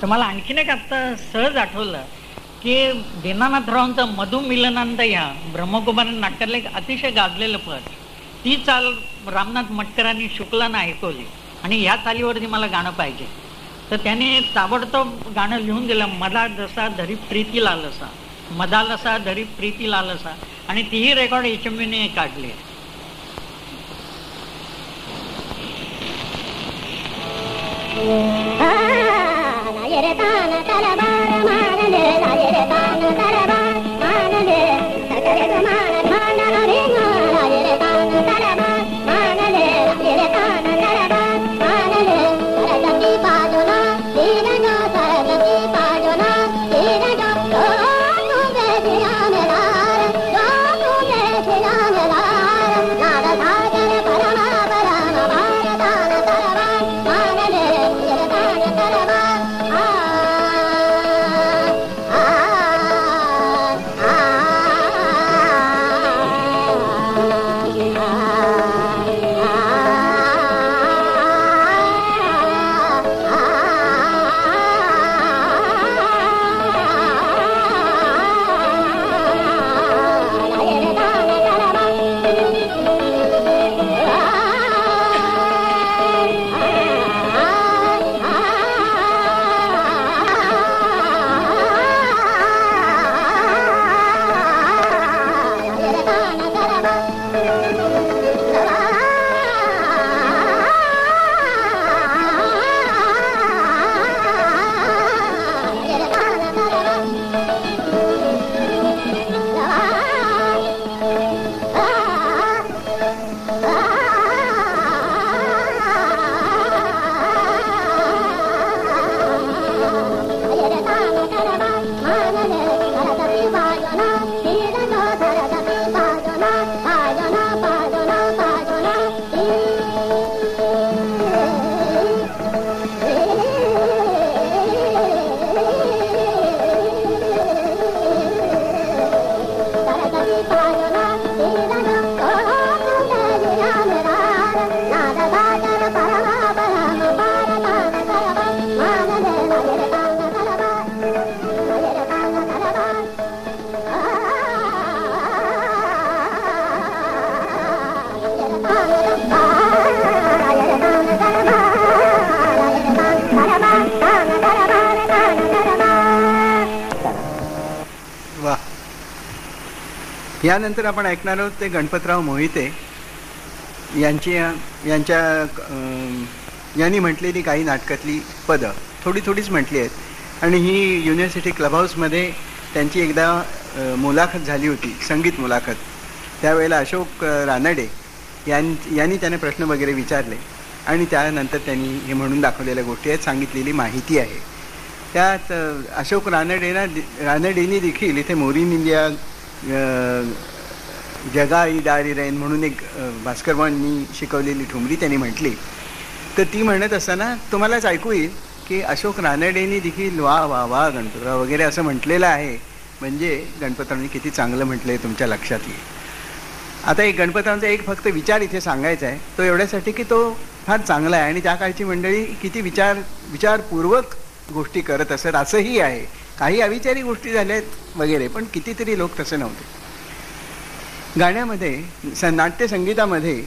तर मला आणखीन एक आत्ता सहज आठवलं की दीनानाथरावांचं मधुमिलनांद या ब्रह्मकुमार नाटकातलं एक अतिशय गाजलेलं पद. ती चाल रामनाथ मटकरांनी शुक्लानं ऐकवली आणि या चालीवरती मला गाणं पाहिजे. तर त्याने ताबडतोब गाणं लिहून दिलं मला जसा धरी प्रीती लालसा मदालसा धरी प्रीती लालसा आणि तीही रेकॉर्ड एच एम काढली. తాన తలబార మానలే లాయర తాన తలబార మానలే సకరగ మాన భాండవ రే మాయర తాన తలబార यानंतर आपण ऐकणार आहोत ते गणपतराव मोहिते. यांची यांच्या यांनी म्हटलेली काही नाटकातली पदं. थोडी थोडीच म्हटली आहेत. आणि ही युनिव्हर्सिटी क्लब हाऊसमध्ये त्यांची एकदा मुलाखत झाली होती संगीत मुलाखत. त्यावेळेला अशोक रानडे यां यांनी त्याने प्रश्न वगैरे विचारले. आणि त्यानंतर त्यांनी हे म्हणून दाखवलेल्या गोष्टी आहेत सांगितलेली माहिती आहे. त्यात अशोक रानडेना रानडेनी देखील इथे मोरीन इंडिया जगाई जगा दारी रेन म्हणून एक भास्करबांनी शिकवलेली ठुमरी त्यांनी म्हटली. तर ती म्हणत असताना तुम्हालाच ऐकू येईल की अशोक रानडेंनी देखील वा वा वा गणपतराव वगैरे असं म्हटलेलं आहे. म्हणजे गणपतरावांनी किती चांगलं म्हटलं आहे तुमच्या लक्षात येईल. आता एक गणपतरावांचा एक फक्त विचार इथे सांगायचा आहे. तो एवढ्यासाठी की तो फार चांगला आहे आणि त्या काळची मंडळी किती विचार विचारपूर्वक गोष्टी करत असत असंही आहे. काही अविचारी गोष्टी झाल्या आहेत वगैरे पण कितीतरी लोक तसे नव्हते. गाण्यामध्ये स नाट्यसंगीतामध्ये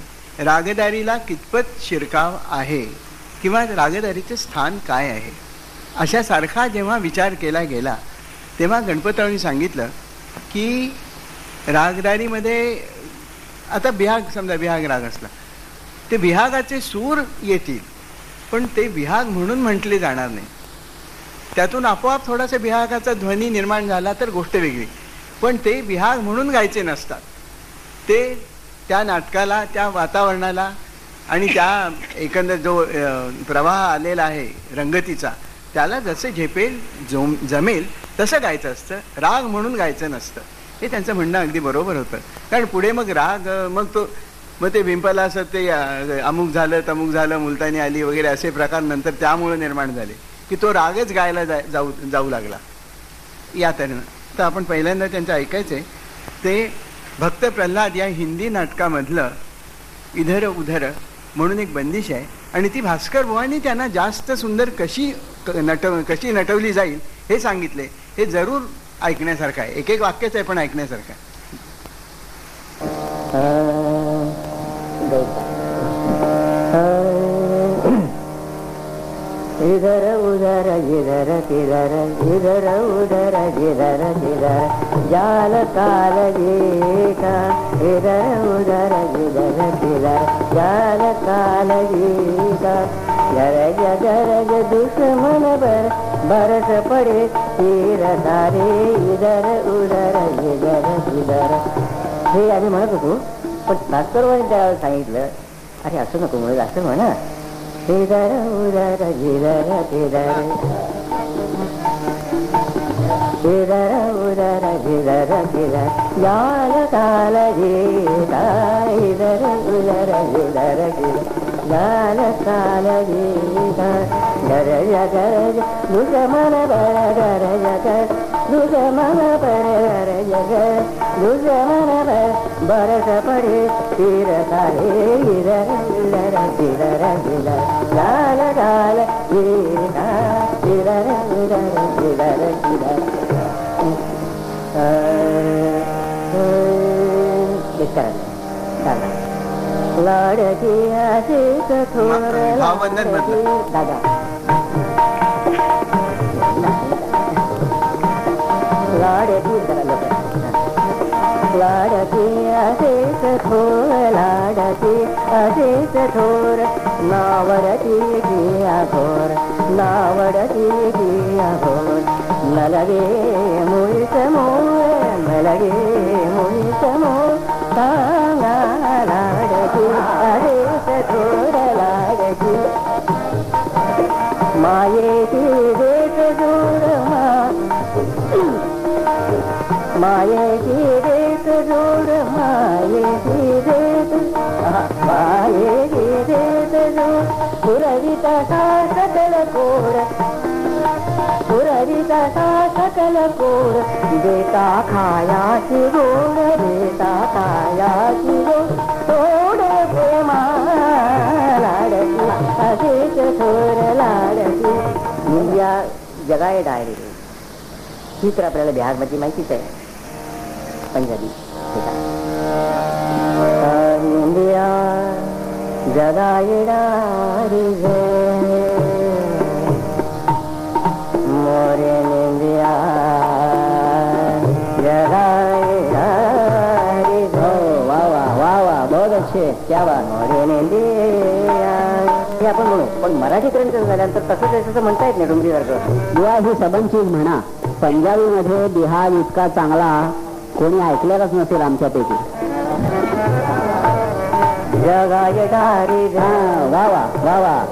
रागदारीला कितपत शिरकाव आहे किंवा रागदारीचे स्थान काय आहे अशासारखा जेव्हा विचार केला गेला तेव्हा गणपतरावांनी सांगितलं की रागदारीमध्ये आता बिहाग समजा बिहाग राग असला ते बिहागाचे सूर येतील पण ते विहाग म्हणून म्हटले जाणार नाही. त्यातून आपोआप थोडासा विहागाचा ध्वनी निर्माण झाला तर गोष्ट वेगळी. पण ते विहाग म्हणून गायचे नसतात. ते त्या नाटकाला त्या वातावरणाला आणि त्या एकंदर जो प्रवाह आलेला आहे रंगतीचा त्याला जसं झेपेल जोम जमेल तसं गायचं असतं. राग म्हणून गायचं नसतं. हे त्यांचं म्हणणं अगदी बरोबर होतं. कारण पुढे मग राग मग तो मग ते भिंपला असं ते अमुक झालं तमुक झालं मुलतानी आली वगैरे असे प्रकार नंतर त्यामुळे निर्माण झाले. की तो रागच गायला जाय जाऊ जाऊ लागला. या तऱ्हेनं. तर आपण पहिल्यांदा त्यांचं ऐकायचे ते भक्त प्रल्हाद या हिंदी नाटकामधलं इधर उधर म्हणून एक बंदिश आहे. आणि ती भास्कर बुवांनी त्यांना जास्त सुंदर कशी नट नटव कशी नटवली जाईल हे सांगितले. हे जरूर ऐकण्यासारखं आहे. एक एक वाक्यच आहे पण ऐकण्यासारखं आहे. इधर उधर जिधर किधर इधर उधर जिधर किधर जाल काल का इधर उधर जिधर किधर जाल काल का गरज गरज दुश्मन बर बरस पडे तीर तारे इधर उधर जिधर किधर हे आम्ही म्हणत होतो पण भास्करवाणी त्यावेळेला सांगितलं अरे असं नको म्हणत असं म्हणा. इधर उधर जिधर तिधर इधर उधर जिधर तिधर जाल काल जीता इधर उधर जिधर तिधर जाल काल जीता गरज गरज दुश्मन बर गरज कर दुश्मन पर गरज कर दुश्मन पर बरस पडे तीर काले इधर उधर जिधर जिधर लाल लाल जीता इधर उधर जिधर जिधर लाडकी असे कठोर भावबंधन म्हटलं. दादा लाडकी जरा लवकर. लाडकी असेच थोर लाडकी असेच थोर नावडती किया थोर नावडती किया थोर मलगे मुळी समोर मलगे मुळी समोर सांगा लाडकी मायेची रेत जोड मायेची रेत मायेची रेत जोड पुरविता सा सकल कोड पुरविता सा सकल कोड देता खायाची गोड देता खायाची गोड तोड प्रेमा लाडकी असेच थोर लाडकी इंडिया जगाय डायरी ही तर आपल्याला बिहारमध्ये माहितीच आहे पंजाबी. इंडिया मोरे इंडिया हो, वा वा वा वा बहुत अच्छे. क्या वा मोरे इंडिया हे आपण म्हणू पण मराठी ग्रंथ झाल्यानंतर तसंच तसं म्हणता येत नाही डुमरीसारखं बुवा ही सबंचीज म्हणा. पंजाबीमध्ये बिहार इतका चांगला कोणी ऐकलेलाच नसेल आमच्यापैकी. जगाय डारी वा वा वा वा.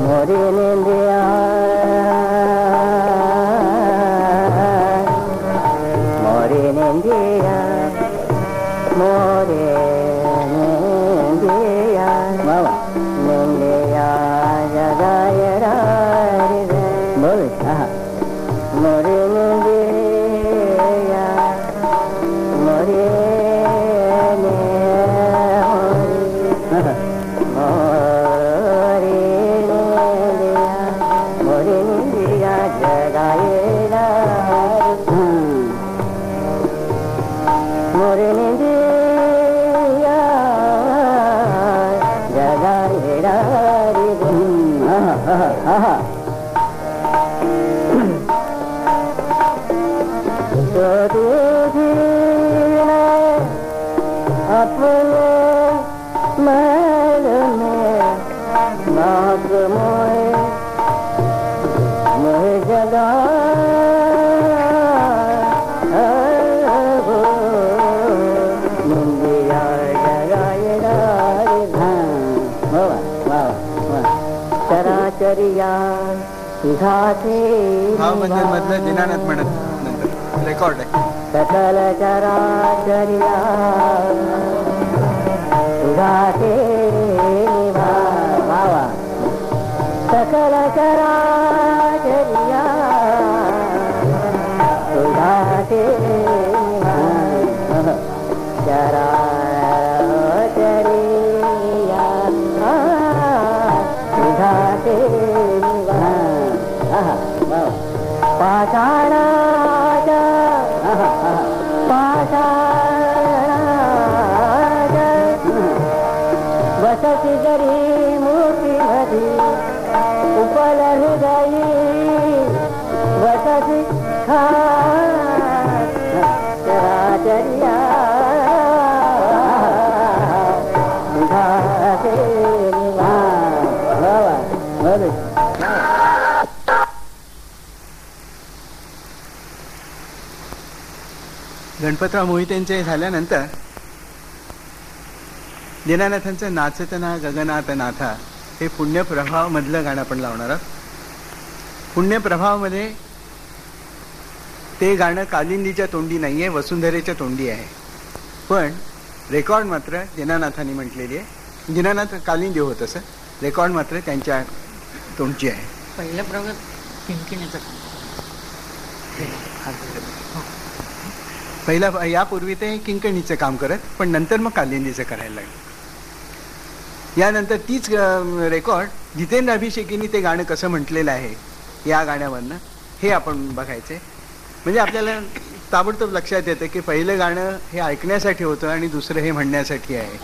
मोरी हं, हा, सुधाचे भावबंधन मधलं दिनानाथ म्हणत नंतर. रेकॉर्ड आहे. सकल चराचरिया. सुधाचे निभा वा सकल चराचरिया पाषा पाषा वसति गी मूर्ति उपल हृदयी वस गणपतराव मोहितेंचे झाल्यानंतर दीनानाथांचं नाचत ना गगनाथ नाथा हे पुण्यप्रभाव मधलं गाणं आपण लावणार आहोत. पुण्यप्रभावामध्ये ते गाणं कालिंदीच्या तोंडी नाही आहे वसुंधरेच्या तोंडी आहे. पण रेकॉर्ड मात्र दीनानाथांनी म्हटलेली आहे. दीनानाथ कालिंदी होत असं. रेकॉर्ड मात्र त्यांच्या तोंडची आहे. पहिल्या प्रभागात किंकिणीचं पहिला यापूर्वी ते किंकणीचं काम करत पण नंतर मग कालिंदीचं करायला लागले. यानंतर तीच रेकॉर्ड जितेंद्र अभिषेकींनी ते गाणं कसं म्हटलेलं आहे या गाण्यावरनं हे आपण बघायचे म्हणजे आपल्याला ताबडतोब लक्षात येतं की पहिलं गाणं हे ऐकण्यासाठी होतं आणि दुसरं हे म्हणण्यासाठी आहे.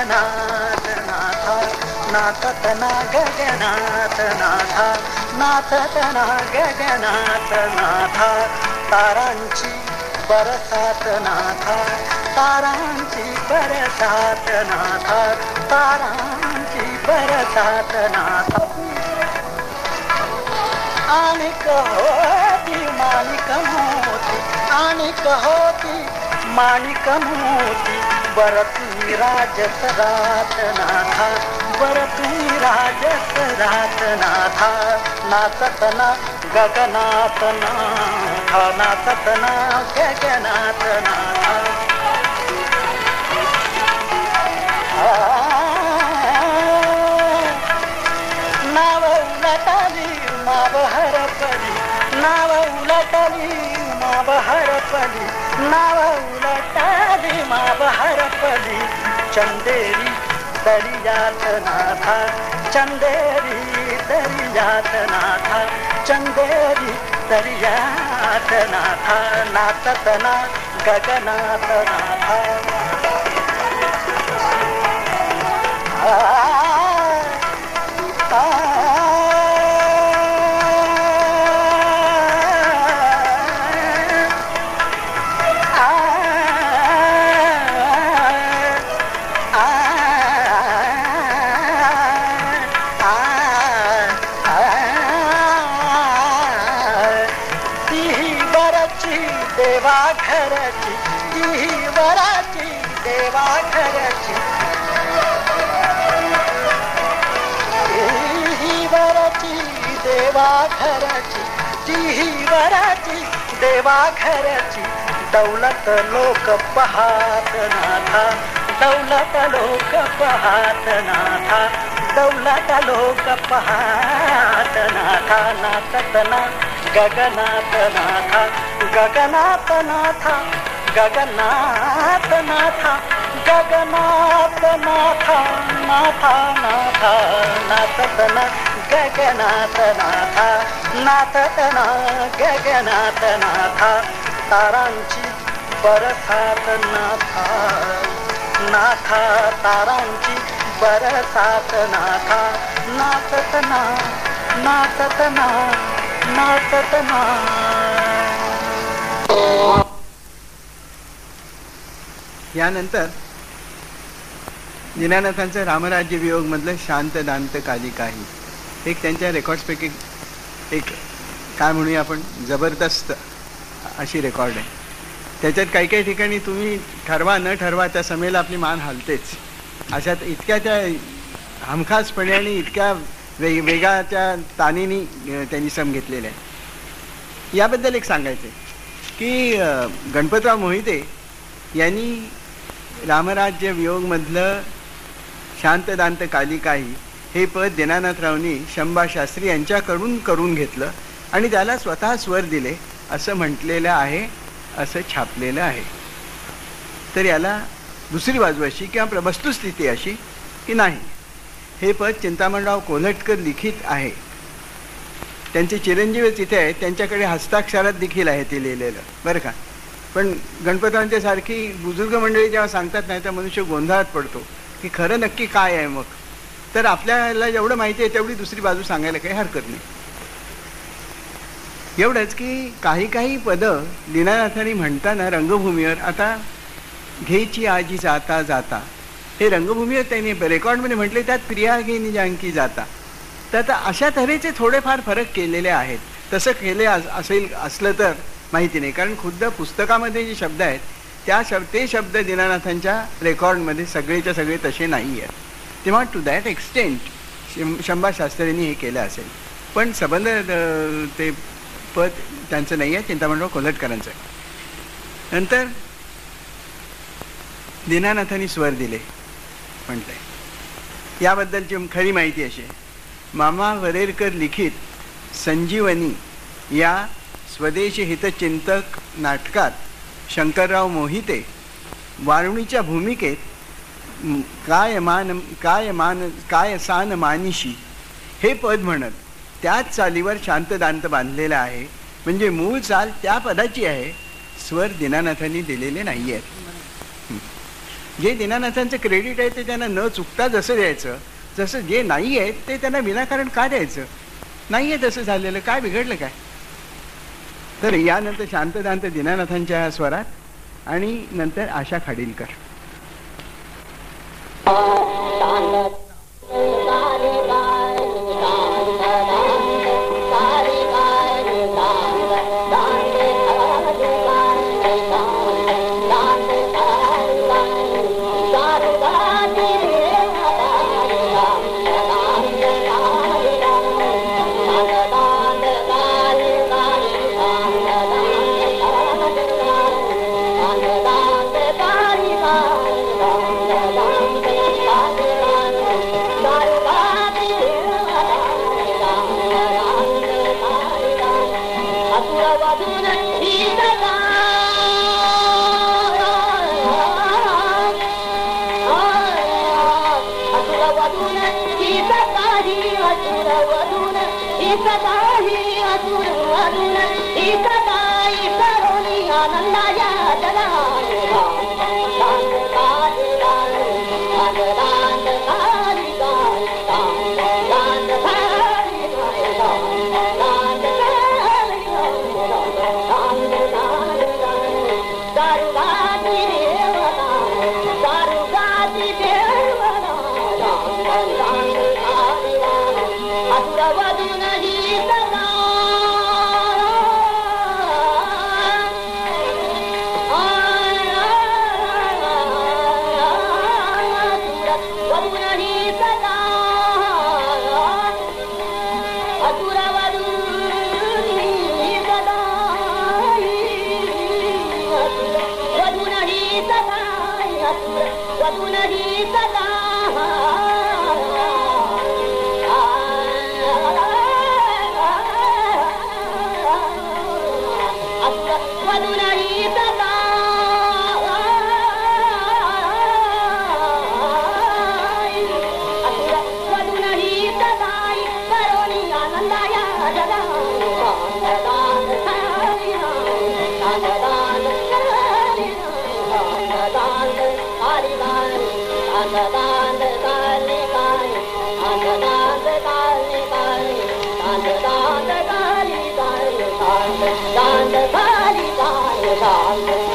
गगनाथ नाथा नाथतना गगनाथ नाथा नाचत ना नाथा तारांची बरसात नाथा तारांची बरसात नाथा तारांची बरसात नाथा आणि होती माणिक मोती आणिक माणिक मोती बरती राजस रातनाथा बरती राजस रातनाथा गगनातना गगनाथनाथा. नाचतना गगनातना नाव उलटली माव हरपली नाव उलटाली माव हरपली नव मा हरपलि चन्देरी तरि जातनाथ चन्देरि तरि जातनाथ चन्देरि तरि जातनाथ ना गगनाथनाथ घराची ती वराची देवा घराची दौलत लोक पाहत नाथा दौलत लोक पाहत नाथा दौलत लोक पाहत नाथा. नाथतना गगनाथ नाथा गगनाथ नाथा गगनाथ नाथा गगनाथ नाथा नाथा नाथा. नाथतना गगनाथ नाथा नाचत गगनाथ नाथा तारांची बरसात नाथा नाथा तारांची बरसात नाथा नाथतना नाथतना नाथतना. यानंतर दीनानाथांचं रामराज्य वियोग मधलं शांत दांत काली काही एक त्यांच्या रेकॉर्ड्सपैकी एक काय म्हणूया आपण जबरदस्त अशी रेकॉर्ड आहे. त्याच्यात काही काही ठिकाणी तुम्ही ठरवा न ठरवा त्या समेला आपली मान हलतेच. अशात इतक्या त्या हमखासपणे आणि इतक्या वे वेगाच्या तानीनी त्यांनी सम घेतलेले आहे याबद्दल एक सांगायचं आहे की गणपतराव मोहिते यांनी रामराज्य वियोगमधलं शांतदांत कालिकाही हे पद दीनानाथरावनी शंभा शास्त्री यांच्याकडून करून घेतलं आणि त्याला स्वतः स्वर दिले असं म्हटलेलं आहे असं छापलेलं आहे. तर याला दुसरी बाजू अशी किंवा प्र- वस्तुस्थिती अशी की नाही. हे पद चिंतामणराव कोल्हटकर लिखित आहे. त्यांचे चिरंजीव तिथे आहेत त्यांच्याकडे हस्ताक्षरात देखील आहे ते लिहिलेलं. बरं का? पण गणपतांच्यासारखी बुजुर्ग मंडळी जेव्हा सांगतात नाही तर मनुष्य गोंधळात पडतो की खरं नक्की काय आहे मग? तर आपल्याला जेवढं माहिती आहे तेवढी दुसरी बाजू सांगायला काही हरकत नाही. एवढंच की काही काही पदं दीनानाथांनी म्हणताना रंगभूमीवर आता घ्यायची आजी जाता जाता. हे रंगभूमीवर त्यांनी रेकॉर्डमध्ये म्हटले त्यात प्रिया घेणी जानकी जाता. तर आता अशा तऱ्हेचे थोडेफार फरक केलेले आहेत. तसं केले असेल असलं तर माहिती नाही. कारण खुद्द पुस्तकामध्ये जे शब्द आहेत त्या शब्द ते शब्द दीनानाथांच्या रेकॉर्डमध्ये सगळेच्या सगळे तसे नाही आहेत तेव्हा टू दॅट एक्सटेंट शं शंभा शास्त्रींनी हे केलं असेल. पण संबंध ते पद त्यांचं नाही आहे चिंतामणराव कोल्हटकरांचं नंतर दीनानाथांनी स्वर दिले. म्हणतंय याबद्दलची खरी माहिती अशी आहे. मामा वरेरकर लिखित संजीवनी या स्वदेशी हितचिंतक नाटकात शंकरराव मोहिते वारुणीच्या भूमिकेत काय मान काय मान काय सान मानिशी? हे पद म्हणत त्याच चालीवर शांतदांत बांधलेलं आहे. म्हणजे मूळ चाल त्या पदाची आहे. स्वर दीनानाथांनी दिलेले नाही आहेत जे दीनानाथांचं क्रेडिट आहे ते त्यांना न चुकता जसं द्यायचं जसं जे नाही आहे ते त्यांना विनाकारण का द्यायचं? नाही आहे तसं झालेलं काय बिघडलं काय? तर यानंतर शांतदांत दीनानाथांच्या स्वरात आणि नंतर आशा खाडीलकर. Oh, my Акура воду на землю. एक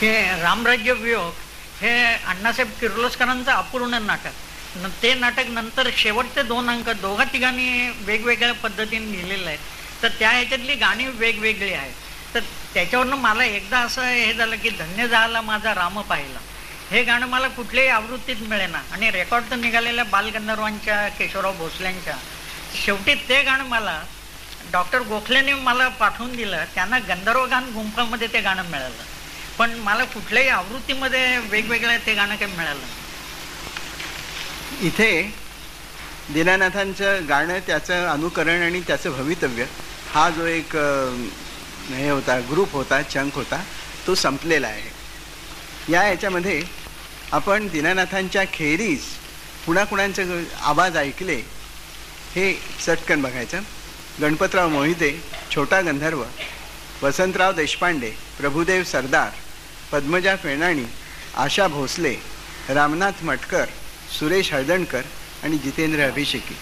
हे रामराज्य वियोग हे अण्णासाहेब किर्लोस्करांचं अपूर्ण नाटक. न- ते नाटक नंतर शेवटचे दोन अंक दोघा तिघांनी वेगवेगळ्या पद्धतीने लिहिलेलं आहे. तर त्या ह्याच्यातली गाणी वेगवेगळी आहेत. तर त्याच्यावरनं मला एकदा असं हे झालं की धन्य झाला माझा राम पाहिला. हे गाणं मला कुठल्याही आवृत्तीत मिळेना. आणि रेकॉर्ड तर निघालेल्या बालगंधर्वांच्या केशवराव भोसल्यांच्या. शेवटी ते गाणं मला डॉक्टर गोखलेने मला पाठवून दिलं. त्यांना गंधर्वगान गुंफामध्ये ते गाणं मिळालं. पण मला कुठल्याही आवृत्तीमध्ये वेगवेगळं ते गाणं काही मिळालं इथे दीनानाथांचं गाणं त्याचं अनुकरण आणि त्याचं भवितव्य हा जो एक हे होता ग्रुप होता चंक होता तो संपलेला आहे. या याच्यामध्ये आपण दीनानाथांच्या खेरीज कुणाकुणांचे आवाज ऐकले हे चटकन बघायचं. गणपतराव मोहिते छोटा गंधर्व वसंतराव देशपांडे प्रभुदेव सरदार पद्मजा फेणाणी आशा भोसले रामनाथ मटकर सुरेश हळदणकर आणि जितेंद्र अभिषेकी.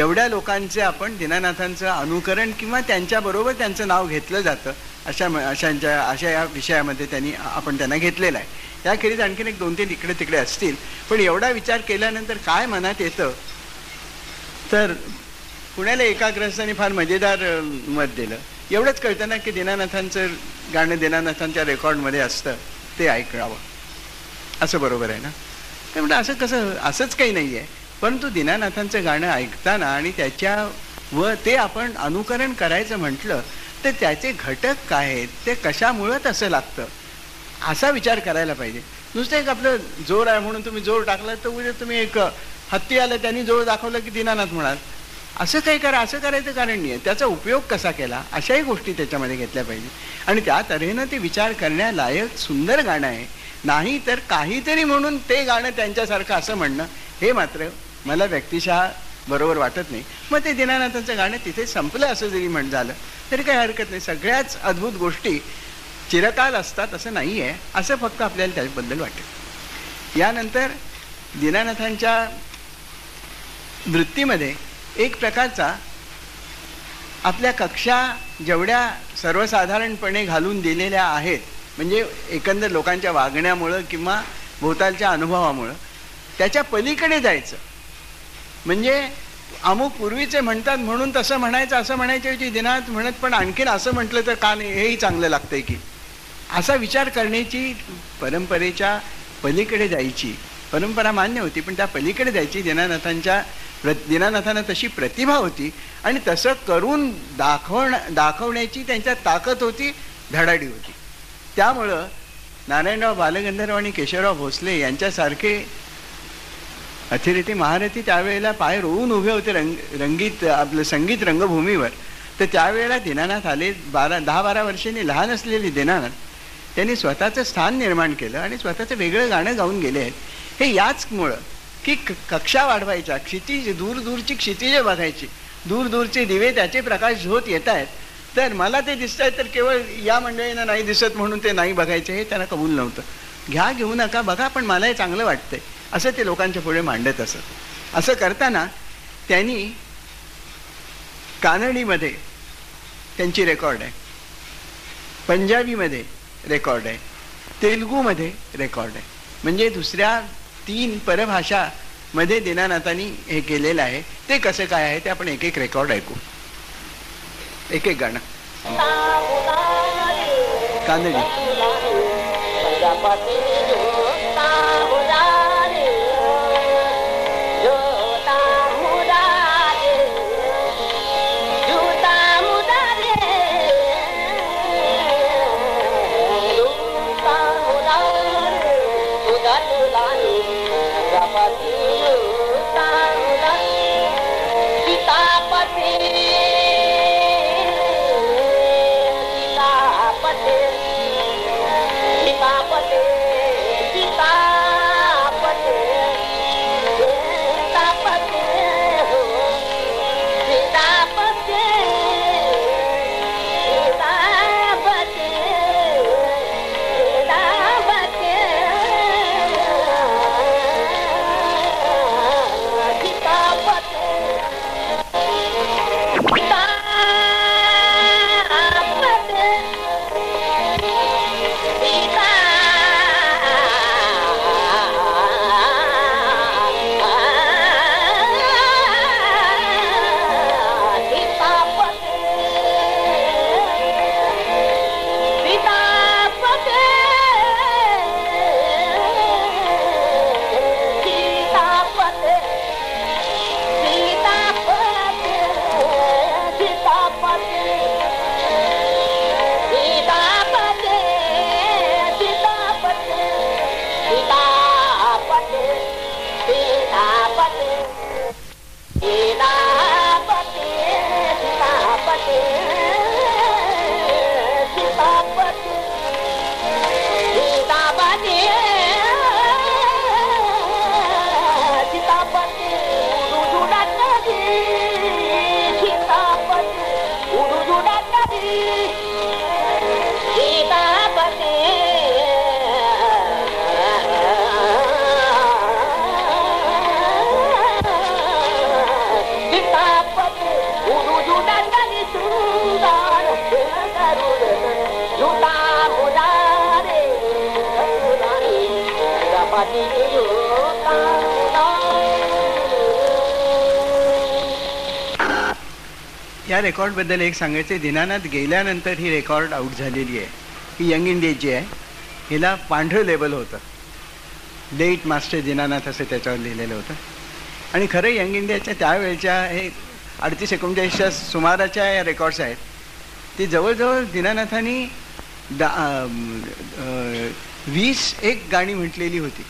एवढ्या लोकांचे आपण दीनानाथांचं अनुकरण किंवा त्यांच्याबरोबर त्यांचं नाव घेतलं जातं अशा म- अशांच्या अशा या विषयामध्ये त्यांनी आपण त्यांना घेतलेलं आहे. याखेरीज आणखीन एक दोन तीन इकडे तिकडे असतील पण एवढा विचार केल्यानंतर काय मनात येतं? तर पुण्याला एकाग्रस्तांनी फार मजेदार मत दिलं. एवढंच कळतं ना की दीनानाथांचं गाणं दीनानाथांच्या रेकॉर्डमध्ये असतं ते ऐकावं असं बरोबर आहे ना? ते म्हणतं असं कसं असंच काही नाही आहे परंतु दीनानाथांचं गाणं ऐकताना आणि त्याच्या व ते आपण अनुकरण करायचं म्हटलं तर त्याचे घटक काय आहेत? ते कशामुळं तसं लागतं? असा विचार करायला पाहिजे. नुसतं एक आपलं जोर आहे म्हणून तुम्ही जोर टाकला तर उद्या तुम्ही एक हत्ती आलं त्यांनी जोर दाखवलं की दीनानाथ म्हणाल. असं काही करा असं करायचं कारण नाही. आहे त्याचा उपयोग कसा केला? अशाही गोष्टी त्याच्यामध्ये घेतल्या पाहिजे. आणि त्या तऱ्हेनं ते विचार करण्यालायक सुंदर गाणं आहे. नाही तर काहीतरी म्हणून ते गाणं त्यांच्यासारखं असं म्हणणं हे मात्र मला व्यक्तिशः बरोबर वाटत नाही. मग ते दीनानाथांचं गाणं तिथे संपलं असं जरी म्हण झालं तरी काही हरकत नाही. सगळ्याच अद्भुत गोष्टी चिरकाल असतात असं नाही आहे असं फक्त आपल्याला त्याबद्दल वाटेल यानंतर दीनानाथांच्या वृत्तीमध्ये एक प्रकारचा आपल्या कक्षा जेवढ्या सर्वसाधारणपणे घालून दिलेल्या आहेत म्हणजे एकंदर लोकांच्या वागण्यामुळं किंवा भोवतालच्या अनुभवामुळं त्याच्या पलीकडे जायचं. म्हणजे अमुक पूर्वीचे म्हणतात म्हणून तसं म्हणायचं असं म्हणायच्या ऐवजी दिनात म्हणत पण आणखीन असं म्हटलं तर का नाही? हेही चांगलं लागतंय की. असा विचार करण्याची परंपरेच्या पलीकडे जायची. परंपरा मान्य होती पण त्या पलीकडे जायची दीनानाथांच्या प्र दीनानाथांना तशी प्रतिभा होती आणि तसं करून दाखवण दाखवण्याची त्यांच्या ताकद होती धडाडी होती. त्यामुळं नारायणराव बालगंधर्व आणि केशवराव भोसले यांच्यासारखे अथिरथी महारथी त्यावेळेला पाय रोवून उभे होते रंग रंगीत आपलं संगीत रंगभूमीवर. तर त्यावेळेला दीनानाथ आले बारा दहा बारा वर्षांनी लहान असलेले दीनानाथ त्यांनी स्वतःचं स्थान निर्माण केलं आणि स्वतःचं वेगळं गाणं गाऊन गेले आहेत. हे याचमुळं की क- कक्षा वाढवायच्या क्षितिज दूर दूरची क्षितिजे बघायची दूर दूरचे दिवे त्याचे प्रकाश होत येत आहेत तर मला ते दिसत आहेत तर केवळ या मंडळींना नाही दिसत म्हणून ते नाही बघायचे हे त्यांना कबूल नव्हतं. घ्या घेऊ नका बघा पण मला हे चांगलं वाटतंय. असं ते लोकांच्या पुढे मांडत असत. असं करताना त्यांनी कानडीमध्ये त्यांची रेकॉर्ड आहे. पंजाबीमध्ये रेकॉर्ड आहे. तेलुगूमध्ये रेकॉर्ड आहे. म्हणजे दुसऱ्या तीन परभाषामध्ये दिनानाथांनी हे केलेलं आहे. ते कसं काय आहे ते आपण एक एक रेकॉर्ड ऐकू एक एक गाणं कानडी या रेकॉर्डबद्दल एक सांगायचं दिनानाथ गेल्यानंतर ही रेकॉर्ड आऊट झालेली आहे. ही यंग इंडियाची आहे हिला पांढरं लेबल होतं. लेट मास्टर दीनानाथ असं त्याच्यावर लिहिलेलं होतं. आणि खरं यंग इंडियाच्या त्यावेळच्या हे अडतीस एकोणचाळीसच्या सुमाराच्या या रेकॉर्ड्स आहेत. ते जवळजवळ दीनानाथांनी दा वीस एक गाणी म्हटलेली होती.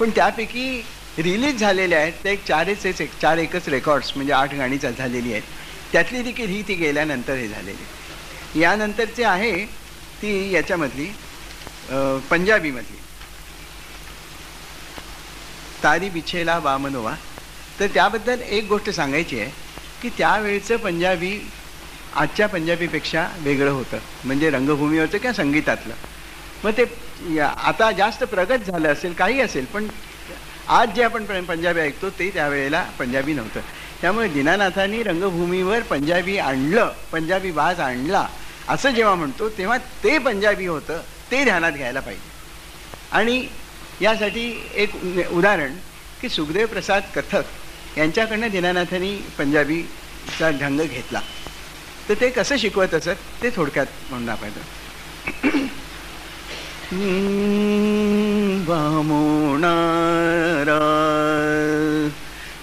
पण त्यापैकी रिलीज झालेल्या आहेत ते एक चारच एक चार एकच रेकॉर्ड्स म्हणजे आठ गाणी झालेली आहेत. त्यातली देखील ही ती गेल्यानंतर हे झालेली. यानंतरची आहे ती याच्यामधली पंजाबीमधली. तारी बिछेला वामनोवा तर त्याबद्दल एक गोष्ट सांगायची आहे की त्यावेळचं पंजाबी आजच्या पंजाबीपेक्षा वेगळं होतं. म्हणजे रंगभूमीवरचं किंवा संगीतातलं. मग ते आता जास्त प्रगत झालं असेल काही असेल पण आज जे आपण पंजाबी ऐकतो ते त्यावेळेला पंजाबी नव्हतं. त्यामुळे दीनानाथांनी रंगभूमीवर पंजाबी आणलं पंजाबी वास आणला. असं जेव्हा म्हणतो तेव्हा ते पंजाबी होतं ते ध्यानात घ्यायला पाहिजे. आणि यासाठी एक उदाहरण की सुखदेव प्रसाद कथक यांच्याकडनं दीनानाथांनी पंजाबीचा ढंग घेतला. तर ते कसं शिकवत असत ते थोडक्यात म्हणून आपण बामोणारा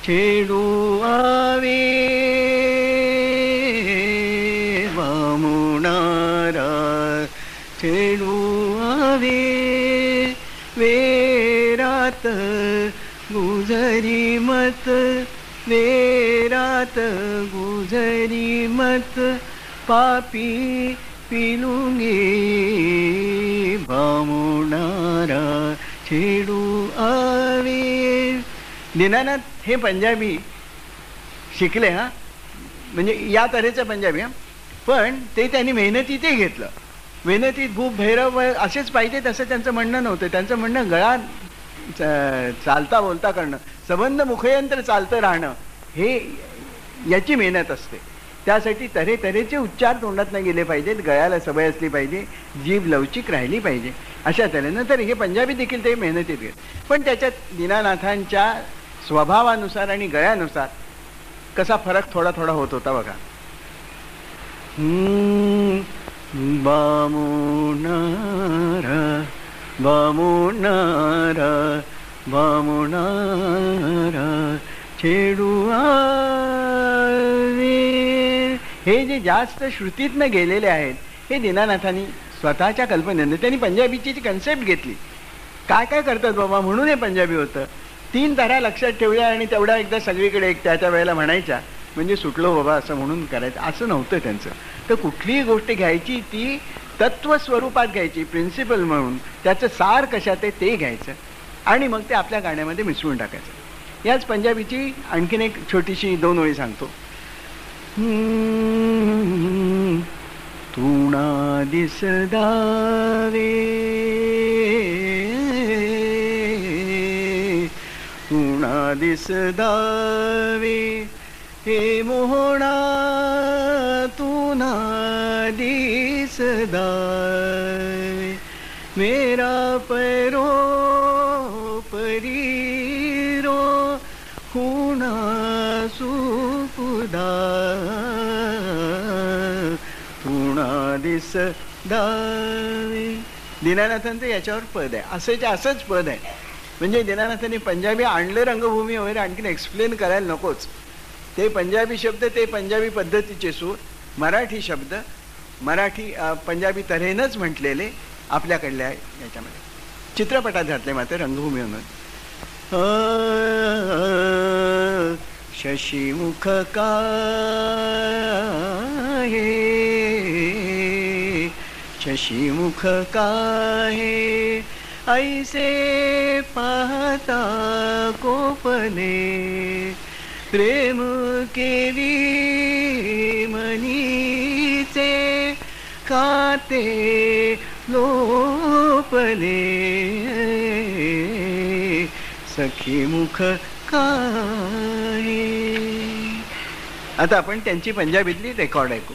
छेडू आवे बामोणारा छेडू आवे वेरात गुजरी मत वेरात गुजरी मत पापी पिलुंगे बामुणारा छेडू आवे दीनानाथ हे पंजाबी शिकले हां? म्हणजे या तऱ्हेचं पंजाबी हां? पण ते त्यांनी मेहनती घेतलं. मेहनतीत भूप भैरव असेच पाहिजे तसं त्यांचं म्हणणं नव्हतं. त्यांचं म्हणणं गळा चालता बोलता करणं संबंध मुखयंत्र चालतं राहणं हे याची मेहनत असते. त्यासाठी तऱ्हे तऱ्हेचे उच्चार तोंडात नाही गेले पाहिजेत. गळ्याला सवय असली पाहिजे. जीभ लवचिक राहिली पाहिजे. अशा तऱ्हेनं तर हे पंजाबी देखील ते मेहनतीत घेत. पण त्याच्यात दीनानाथांच्या स्वभावानुसार आणि गळ्यानुसार कसा फरक थोडा थोडा होत होता बघा. हम्म, बामुनारा बामुनारा बामुनारा हे जे जास्त श्रुतीतनं गेलेले आहेत हे दीनानाथांनी स्वतःच्या कल्पनेनं त्यांनी पंजाबीची जी कन्सेप्ट घेतली. काय काय करतात बाबा? म्हणून हे पंजाबी होतं. तीन धारा लक्षात ठेवल्या आणि तेवढ्या एकदा सगळीकडे एक त्या त्या वेळेला म्हणायच्या म्हणजे सुटलो बाबा असं म्हणून करायचं. असं नव्हतं त्यांचं. तर कुठलीही गोष्ट घ्यायची ती तत्व स्वरूपात घ्यायची प्रिन्सिपल म्हणून. त्याचं सार कशात आहे ते घ्यायचं. आणि मग ते आपल्या गाण्यामध्ये मिसळून टाकायचं. याच पंजाबीची आणखीन एक छोटीशी दोन ओळी सांगतो. तुणा दिसदावे दिसदावे. हे मोहणा तुना दिसदावे. मेरा पैरो परीरो खुणा सुपुदा तुणा दिस दावे दीनानाथांचं याच्यावर पद आहे. असंच असंच पद आहे. म्हणजे दिनानाथांनी पंजाबी आणलं रंगभूमी वगैरे आणखीन एक्सप्लेन करायला नकोच. ते पंजाबी शब्द ते पंजाबी पद्धतीचे सूर मराठी शब्द मराठी पंजाबी तऱ्हेनंच म्हटलेले आपल्याकडल्या याच्यामध्ये. चित्रपटात घातले मात्र रंगभूमी म्हणून अ, शशीमुख काहे शशीमुख काहे ऐसे पाहता कोपने प्रेम केली मनीचे काते लोपले सखी मुख काय आता आपण त्यांची पंजाबीतली रेकॉर्ड ऐकू.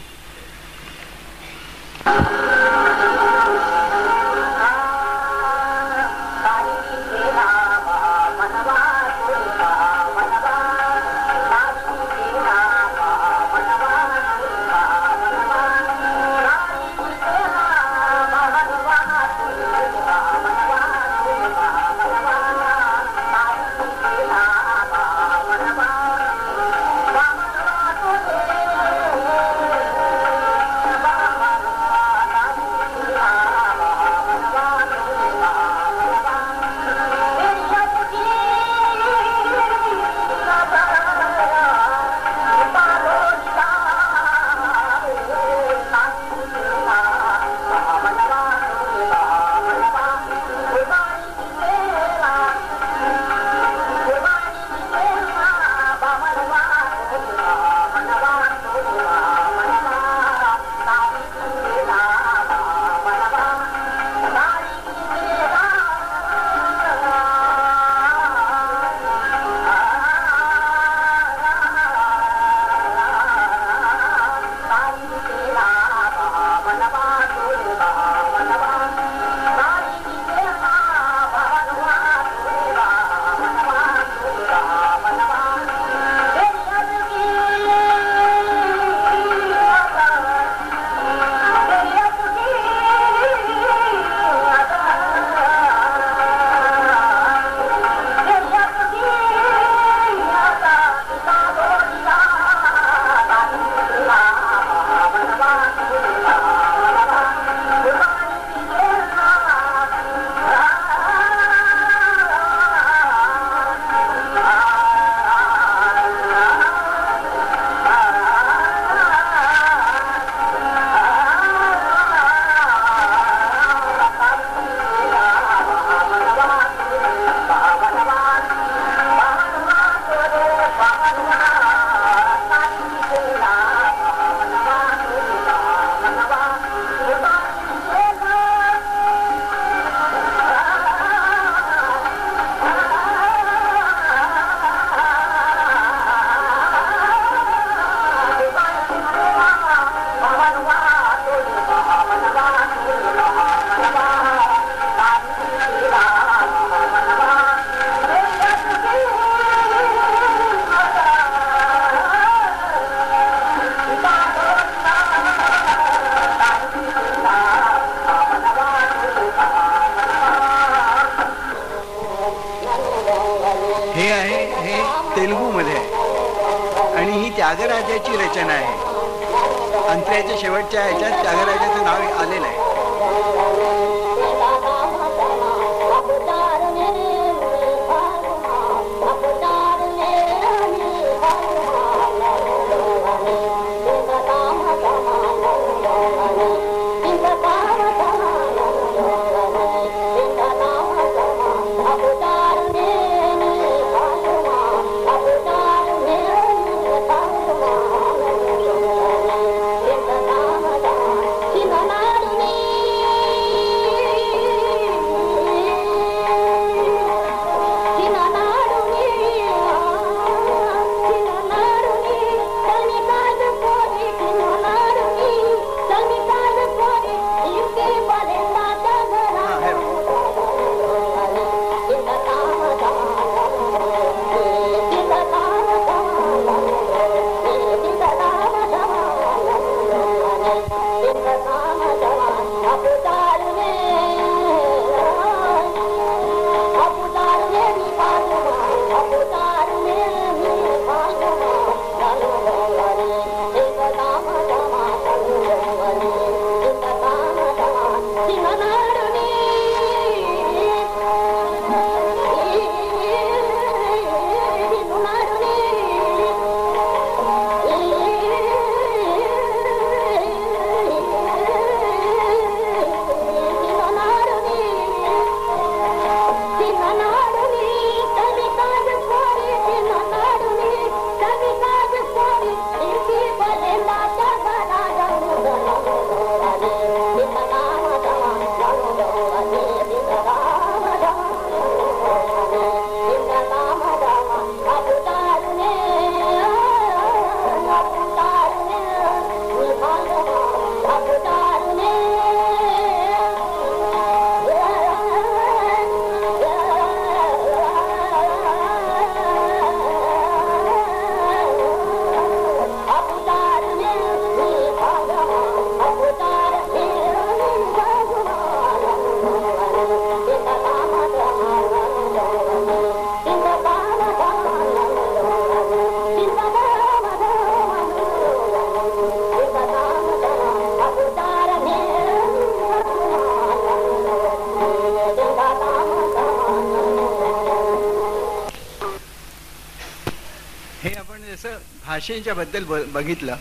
भाषेच्या बद्दल बघितलं.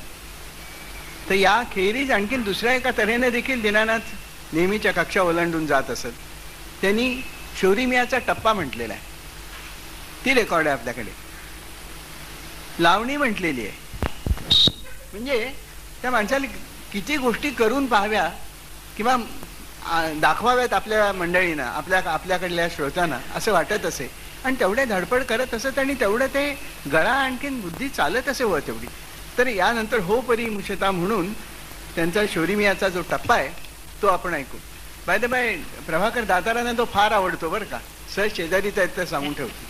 तर या खेरीज आणखीन दुसऱ्या एका तऱ्हेने देखील दिनानाथ नेहमीच्या कक्षा ओलांडून जात असत. त्यांनी शोरीमियाचा टप्पा म्हटलेला आहे. ती रेकॉर्ड आहे आपल्याकडे. लावणी म्हटलेली आहे. म्हणजे त्या माणसाला किती गोष्टी करून पाहाव्या किंवा दाखवाव्यात आपल्या मंडळींना आपल्या आपल्याकडल्या श्रोत्यांना असं वाटत असे. आणि तेवढे धडपड करत असत आणि तेवढं ते गळा आणखीन बुद्धी चालत असे व तेवढी तर यानंतर हो परी मुशता म्हणून त्यांचा शोरीमियाचा जो टप्पा आहे तो आपण ऐकू. बाय द बाय प्रभाकर दातारांना तो फार आवडतो बरं का. सहज शेजारीचा आहेत तर सांगून ठेवतो.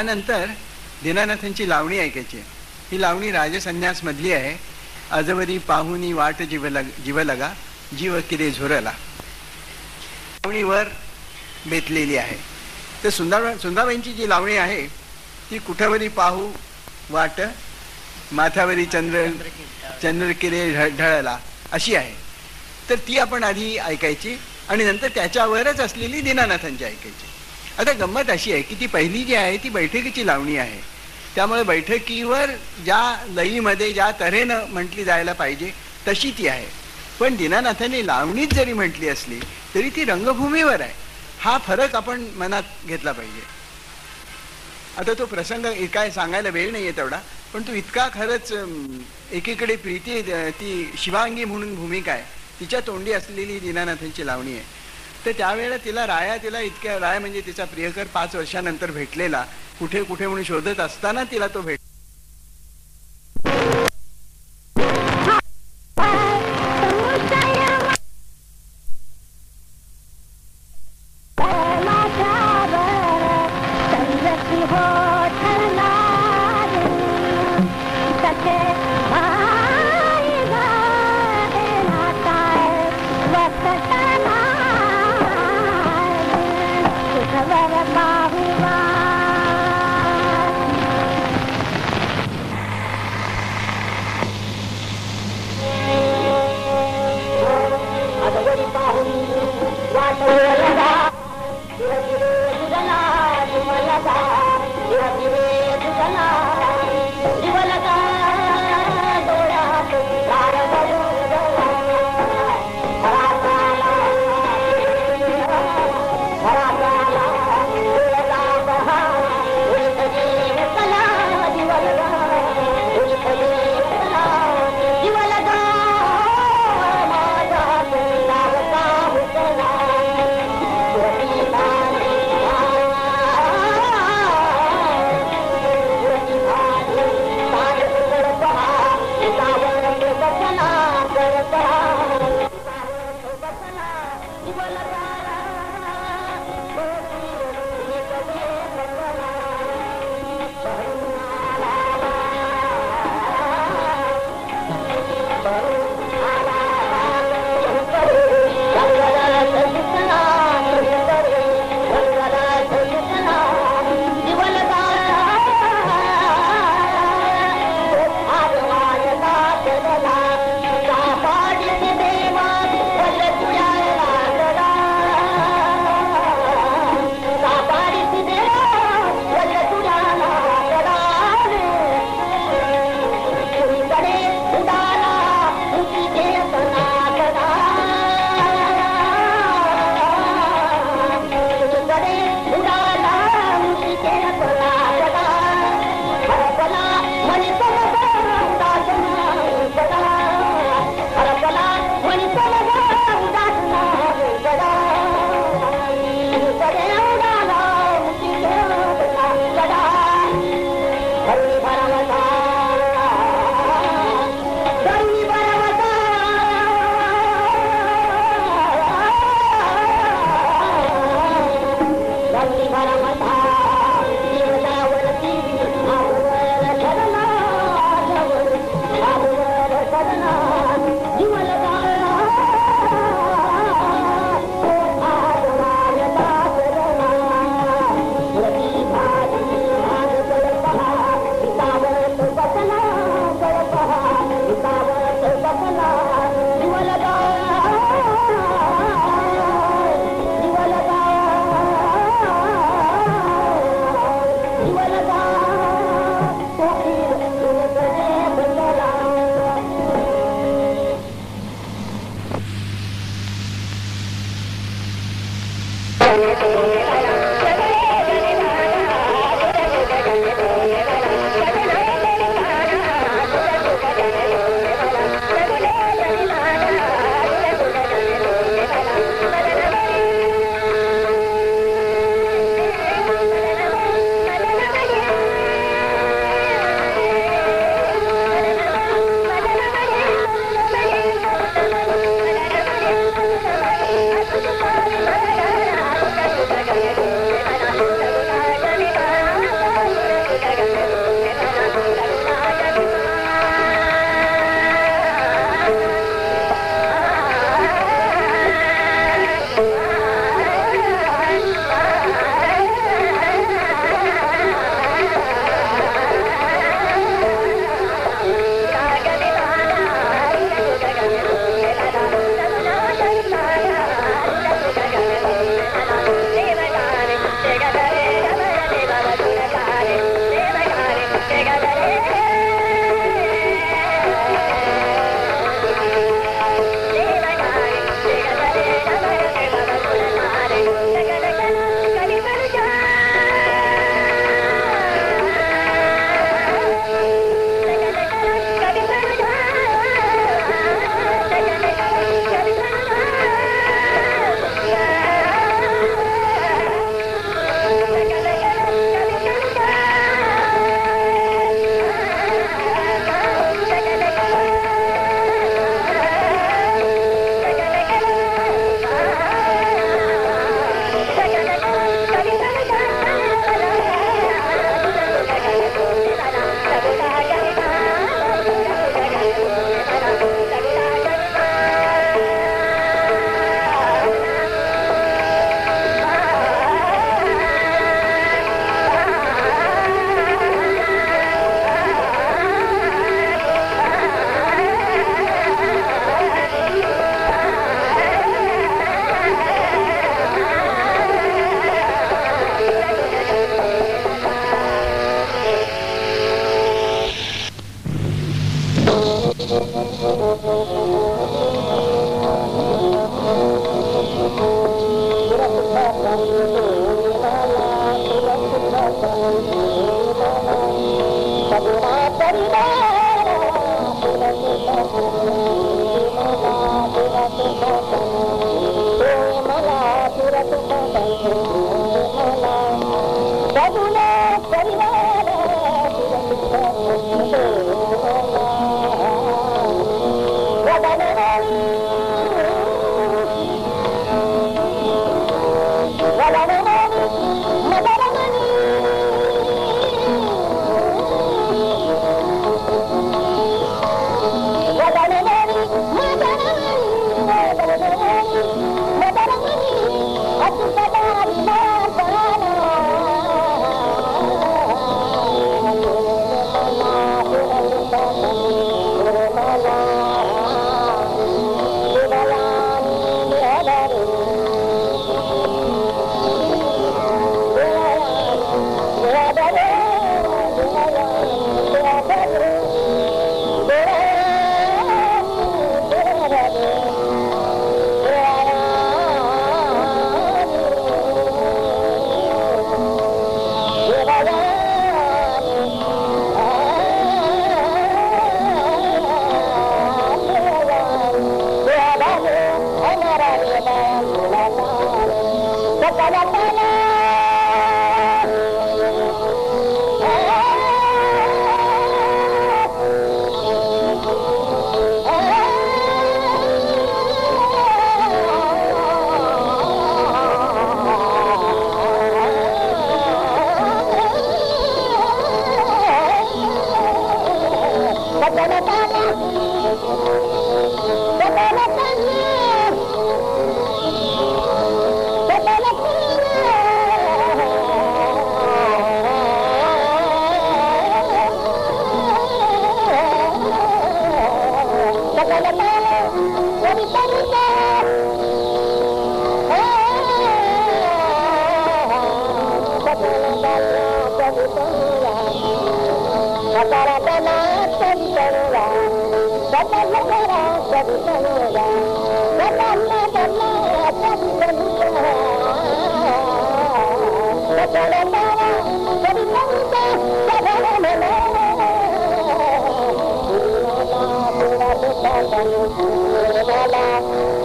त्यानंतर दीनानाथांची लावणी ऐकायची ही लावणी राजसन्यासमधली आहे. अजवरी पाहुनी वाट जीव लग जीव लगा जीव किरे झोरला. लावणीवर बेतलेली आहे. तर सुंदर सुंदाबाईंची जी लावणी आहे ती कुठावरी पाहू वाट माथ्यावरी चंद्र चंद्रकिरे ढळला अशी आहे. तर ती आपण आधी ऐकायची आणि नंतर त्याच्यावरच असलेली दीनानाथांची ऐकायची. आता गंमत अशी आहे की ती पहिली जी आहे ती बैठकीची लावणी आहे. त्यामुळे बैठकीवर ज्या लईमध्ये ज्या तऱ्हेनं म्हटली जायला पाहिजे तशी ती आहे. पण दीनानाथांनी लावणीच जरी म्हटली असली तरी ती रंगभूमीवर आहे. हा फरक आपण मनात घेतला पाहिजे. आता तो प्रसंग काय सांगायला वेळ नाहीये तेवढा पण तो इतका खरंच एकीकडे प्रीती ती शिवांगी म्हणून भूमिका आहे. तिच्या तोंडी असलेली दीनानाथांची लावणी आहे. तर त्यावेळेला तिला राया तिला इतक्या राया म्हणजे तिचा प्रियकर पाच वर्षानंतर भेटलेला. कुठे कुठे म्हणून शोधत असताना तिला तो भेट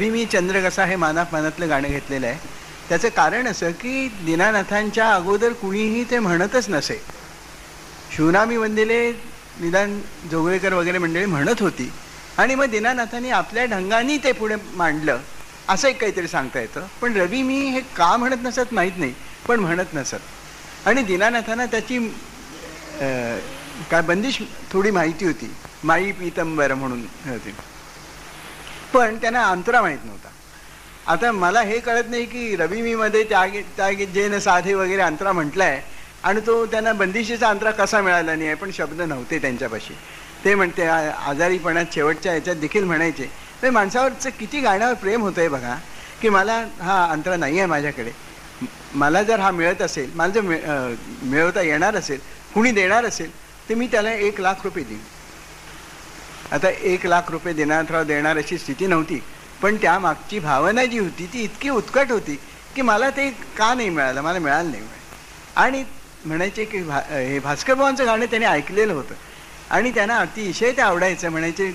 रवी मी चंद्र कसा हे मानाप मानातलं गाणं घेतलेलं आहे. त्याचं कारण असं की दीनानाथांच्या अगोदर कुणीही ते म्हणतच नसे. शिवनामी वंदिले निदान जोगळेकर वगैरे मंडळी म्हणत होती. आणि मग दीनानाथांनी आपल्या ढंगाने ते पुढे मांडलं असं एक काहीतरी सांगता येतं. पण रवी मी हे का म्हणत नसत माहीत नाही पण म्हणत नसत. आणि दीनानाथांना त्याची काय बंदिश थोडी माहिती होती. माई पीतंबर म्हणून. होती पण त्यांना अंतरा माहीत नव्हता. आता मला हे कळत नाही की रवी मी मध्ये त्या गे- त्या साधे वगैरे अंतरा म्हटलाय आणि तो त्यांना बंदिशीचा अंतरा कसा मिळाला नाही आहे पण शब्द नव्हते त्यांच्यापाशी. ते म्हणते आजारीपणात शेवटच्या याच्यात देखील म्हणायचे. ते माणसावरचं किती गाण्यावर प्रेम होतंय बघा की मला हा अंतरा नाही आहे माझ्याकडे. मला जर हा मिळत असेल मला जर मिळवता येणार असेल कुणी देणार असेल तर मी त्याला एक लाख रुपये देईन. आता एक लाख रुपये देनाथराव देणार अशी स्थिती नव्हती. पण त्या मागची भावना जी होती ती इतकी उत्कट होती की मला ते का नाही मिळालं? मला मिळालं नाही मिळालं. आणि म्हणायचे की भा हे भास्कर गाणं त्याने ऐकलेलं होतं. आणि त्यांना अतिशय ते आवडायचं. म्हणायचे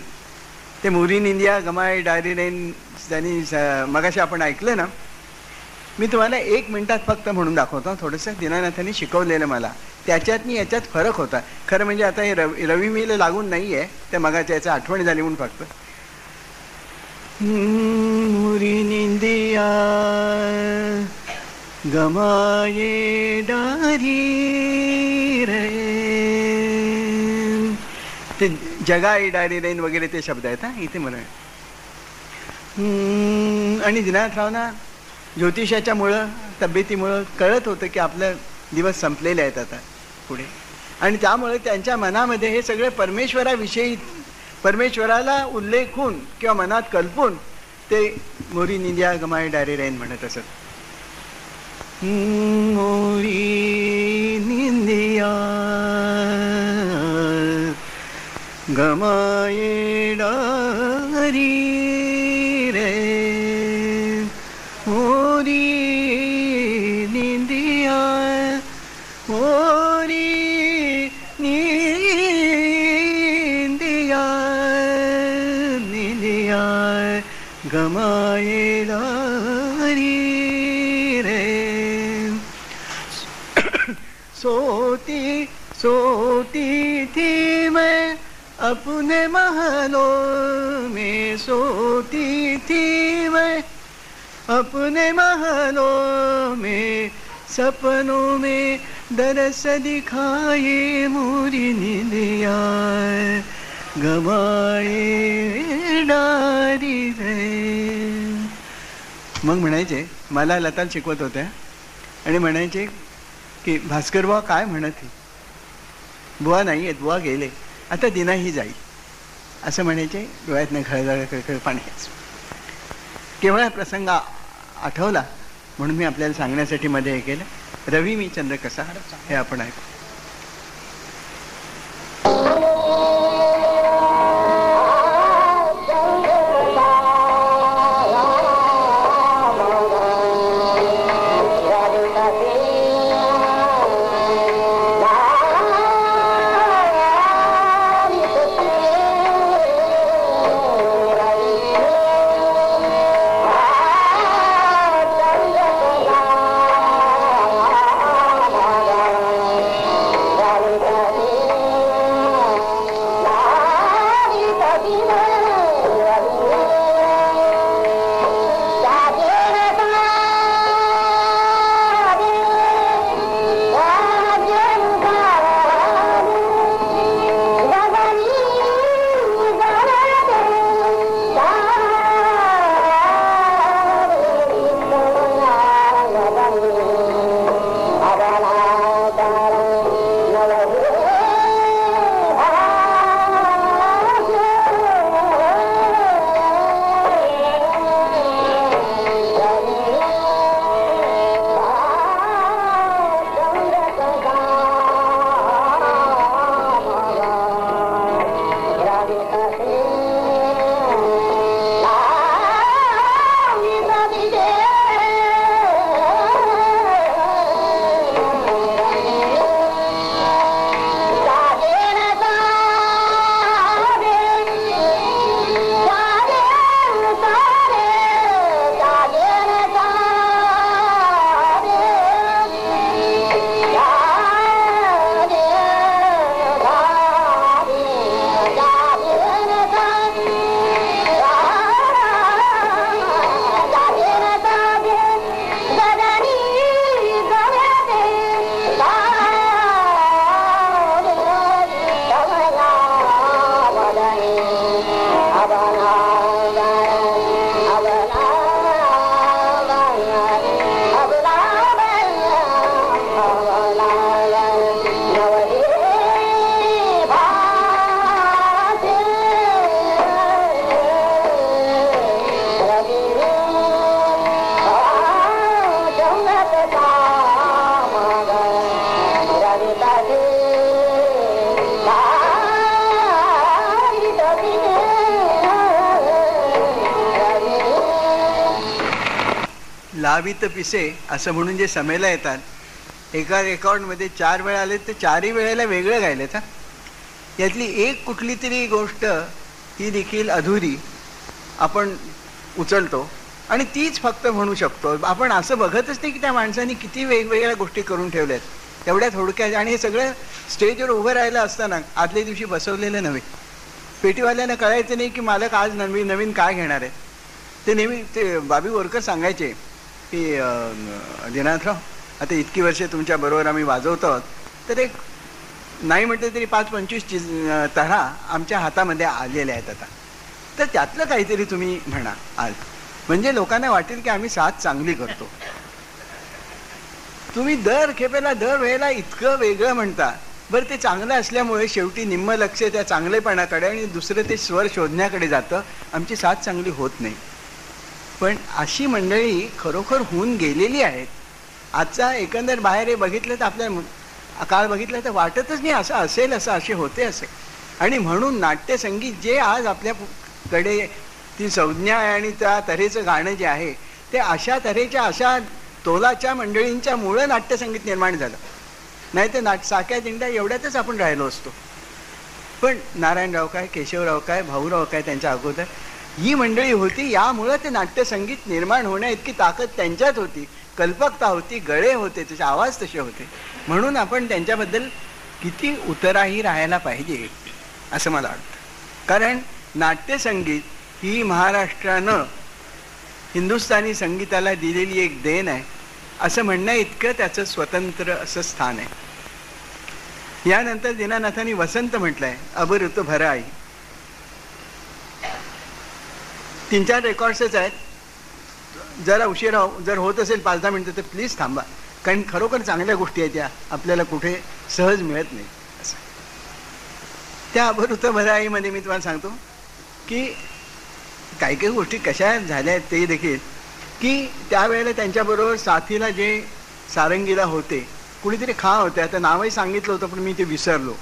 ते मुरीन इंडिया गमाय डायरी रेन त्यांनी स- मगाशी आपण ऐकलं ना? मी तुम्हाला एक मिनटात फक्त म्हणून दाखवतो. थोडंसं दिनानाथांनी शिकवलेलं मला. त्याच्यात आणि याच्यात फरक होता. खरं म्हणजे आता हे रवी रवी मिल लागून नाही आहे त्या मगाच्या याचं आठवण झाली म्हणून फक्त. मुरीन इंडिया गमाये डारी रे. ते जगाई डायरी रेन वगैरे ते शब्द आहेत हा? इथे हम्म, आणि दिनाथरावना ज्योतिषाच्या मुळं तब्येतीमुळं कळत होतं की आपलं दिवस संपलेले आहेत आता. पुढे. आणि त्यामुळे त्यांच्या मनामध्ये हे सगळे परमेश्वराविषयी परमेश्वराला उल्लेखून किंवा मनात कल्पून ते मोरी निंदिया गमाय डारे रेन म्हणत असत. मोरी निंदिया गमाये डारी रे मोरी निंदिया ओ गमाये रे सोती सोती थी मैं अपने महलों में सोती थी मैं अपने महलों में सपनों में दरस दिखाए मोरी निलिया गमाळी रे मग म्हणायचे मला लता शिकवत होत्या आणि म्हणायचे की भास्कर बुवा काय म्हणत ही बुवा नाही आहेत बुवा गेले. आता दिनाही जाईल. असं म्हणायचे डोळ्यातनं खळखळ खळखळ पाणी केवळ हा प्रसंग आठवला म्हणून मी आपल्याला सांगण्यासाठी मध्ये हे केलं. रवी मी चंद्र कसा हे आपण ऐकू. लावित पिसे असं म्हणून जे समेला येतात एका रेकॉर्डमध्ये चार वेळा आले ते चारही वेळेला वेगळं गायलेत हा? यातली एक कुठली तरी गोष्ट ही देखील अधुरी आपण उचलतो आणि तीच फक्त म्हणू शकतो. आपण असं बघतच नाही की त्या माणसाने किती वेगवेगळ्या गोष्टी करून ठेवल्यात. तेवढ्या थोडक्यात आणि हे सगळं स्टेजवर उभं राहिलं असताना आदल्या दिवशी बसवलेलं नव्हे. पेटीवाल्यांना कळायचं नाही की मालक आज नवीन नवीन काय घेणार आहे ते नेहमी ते बाबी बोरकर सांगायचे की दिनाथराव आता इतकी वर्षे तुमच्या बरोबर आम्ही वाजवतो आहोत, तर एक नाही म्हटलं तरी पाच पंचवीस चीज तऱ्हा आमच्या हातामध्ये आलेल्या आहेत आता. तर त्यातलं काहीतरी तुम्ही म्हणा आज. म्हणजे लोकांना वाटेल की आम्ही साथ चांगली करतो. तुम्ही दर खेपेला दर वेळेला इतकं वेगळं म्हणता. बरं ते चांगलं असल्यामुळे शेवटी निम्म लक्ष त्या चांगलेपणाकडे आणि दुसरं ते स्वर शोधण्याकडे जातं. आमची साथ चांगली होत नाही. पण अशी मंडळी खरोखर होऊन गेलेली आहेत. आजचा एकंदर बाहेर हे बघितलं तर आपल्या काळ बघितलं तर वाटतच नाही असं असेल असं असे होते असे. आणि म्हणून नाट्यसंगीत जे आज आपल्याकडे ती संज्ञा आहे आणि त्या तऱ्हेचं गाणं जे आहे ते अशा तऱ्हेच्या अशा तोलाच्या मंडळींच्या मुळं नाट्यसंगीत निर्माण झालं. नाही तर नाट साक्या दिंड्या एवढ्यातच आपण राहिलो असतो. पण नारायणराव काय केशवराव काय भाऊराव काय त्यांच्या अगोदर ही मंडळी होती यामुळं ते नाट्यसंगीत निर्माण होण्या इतकी ताकद त्यांच्यात होती. कल्पकता होती गळे होते त्याचे आवाज तसे होते. म्हणून आपण त्यांच्याबद्दल किती उतराही राहायला पाहिजे असं मला वाटतं. कारण नाट्यसंगीत ही महाराष्ट्रानं हिंदुस्थानी संगीताला दिलेली एक देण आहे असं म्हणण्या इतकं त्याचं स्वतंत्र असं स्थान आहे. यानंतर दीनानाथांनी वसंत म्हटलंय अबऋत भराई. तीन चार रेकॉर्ड्सच आहेत. जरा उशिरा हो-, जर होत असेल पाच दहा मिनटं तर प्लीज थांबा. कारण खरोखर चांगल्या गोष्टी आहेत त्या आपल्याला कुठे सहज मिळत नाही. असं. त्या अभृत भराईमध्ये मी तुम्हाला सांगतो की काही काही गोष्टी कशा झाल्या आहेत ते देखील की त्यावेळेला त्यांच्याबरोबर साथीला जे सारंगीला होते कुणीतरी खा होते. आता नावही सांगितलं होतं पण मी ते विसरलो.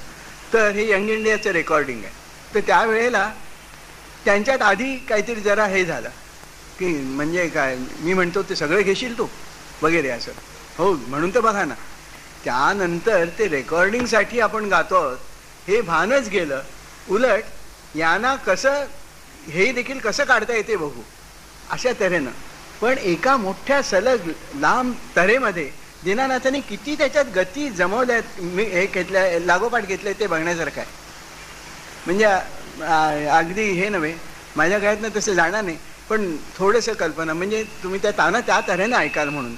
तर हे यंग इंडियाचं रेकॉर्डिंग आहे. तर त्यावेळेला त्यांच्यात आधी काहीतरी जरा हे झालं. की म्हणजे काय मी म्हणतो ते सगळं घेशील तू? वगैरे असं. हो म्हणून तर बघा ना. त्यानंतर ते रेकॉर्डिंगसाठी आपण गातो आहोत. हे भानच गेलं. उलट यांना कसं हे देखील कसं काढता येते बघू. अशा तऱ्हेनं. पण एका मोठ्या सलग लांब तऱ्हेमध्ये दीनानाथांनी किती त्याच्यात गती जमवल्यात मी हे घेतल्या लागोपाठ घेतले ते बघण्यासारखं आहे. म्हणजे अगदी हे नव्हे. माझ्या काळातनं तसं जाणार नाही. पण थोडंसं कल्पना म्हणजे तुम्ही त्या ताना त्या तऱ्हेनं ऐकाल म्हणून.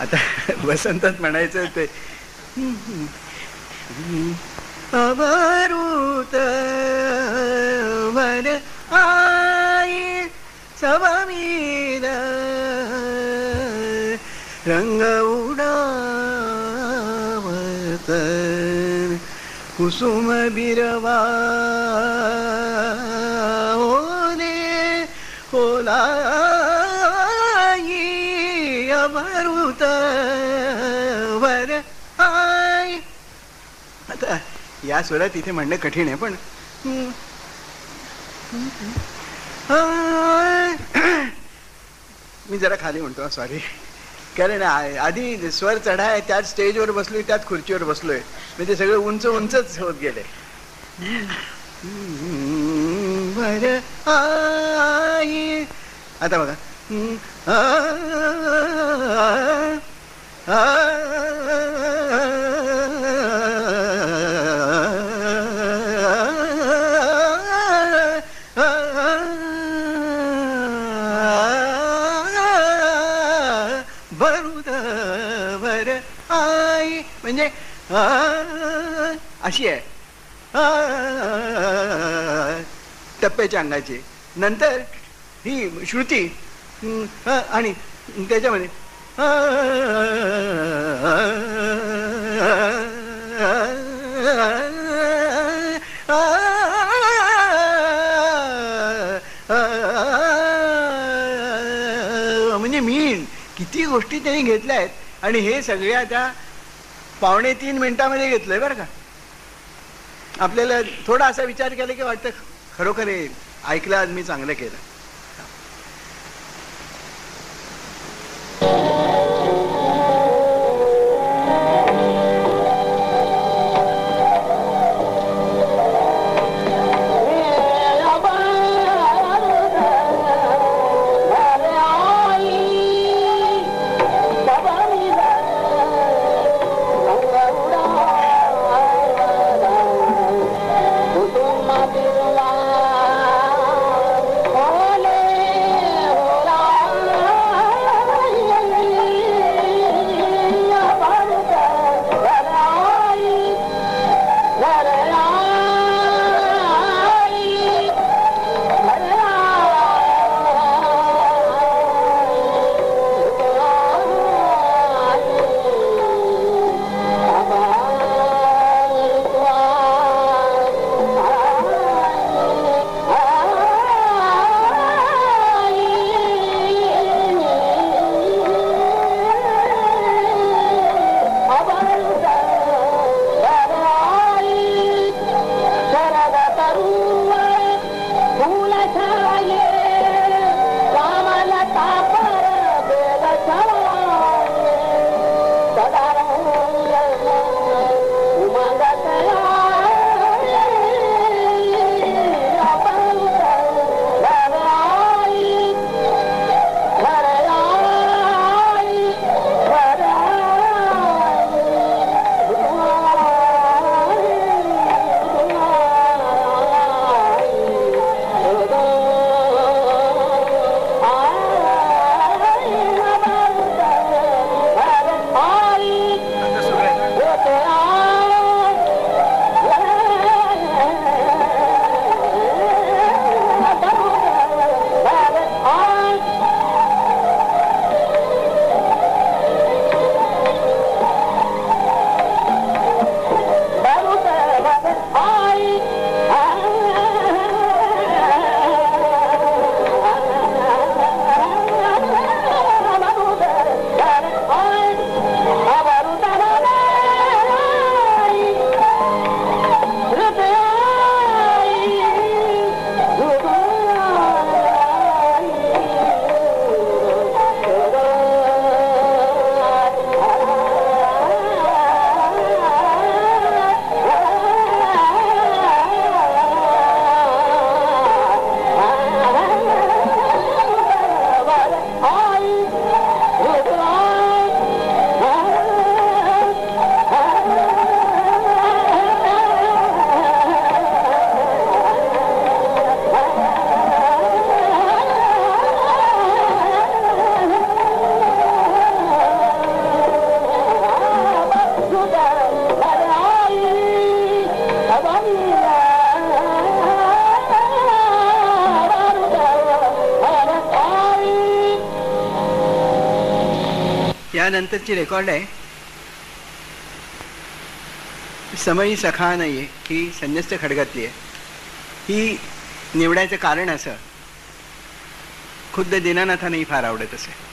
आता वसंतात म्हणायचं ते. अवरूत वर आई सवमीर रंग उडावत कुसुम बिरवा ओले ओलाई अवरुत वर आय. आता या स्वरात इथे म्हणणं कठीण आहे पण मी जरा खाली म्हणतो सॉरी कारण आधी स्वर चढाय त्यात स्टेजवर बसलोय त्यात खुर्चीवर बसलोय. म्हणजे सगळं उंच उंचच होत गेले. बर आई. आता बघा. आ, म्हणजे अशी आहे. टप्प्याच्या अंगाची नंतर ही श्रुती आणि त्याच्यामध्ये म्हणजे मी किती गोष्टी त्यांनी घेतल्या आहेत. आणि हे सगळ्या त्या पावणे तीन मिनिटामध्ये घेतलंय बरं का. आपल्याला थोडा असा विचार केला की वाटतं खरोखर ऐकलं आज मी चांगलं केलं. यानंतरची रेकॉर्ड आहे. समयी सखा नाही आहे ही संन्यस्त खडगातली आहे. ही निवडायचं कारण असं. खुद्द दीनानाथांनाही फार आवडत असे.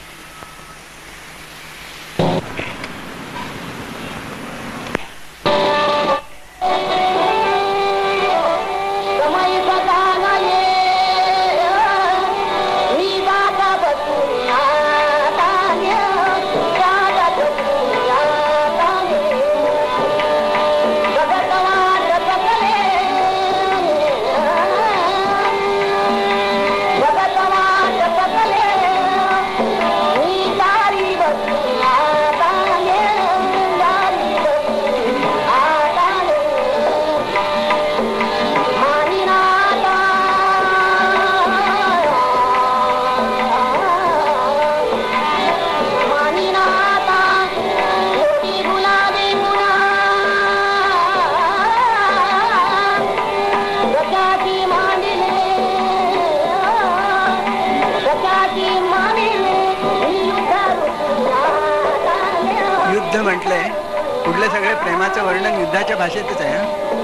आपलं सगळे प्रेमाचं वर्णन युद्धाच्या भाषेतच आहे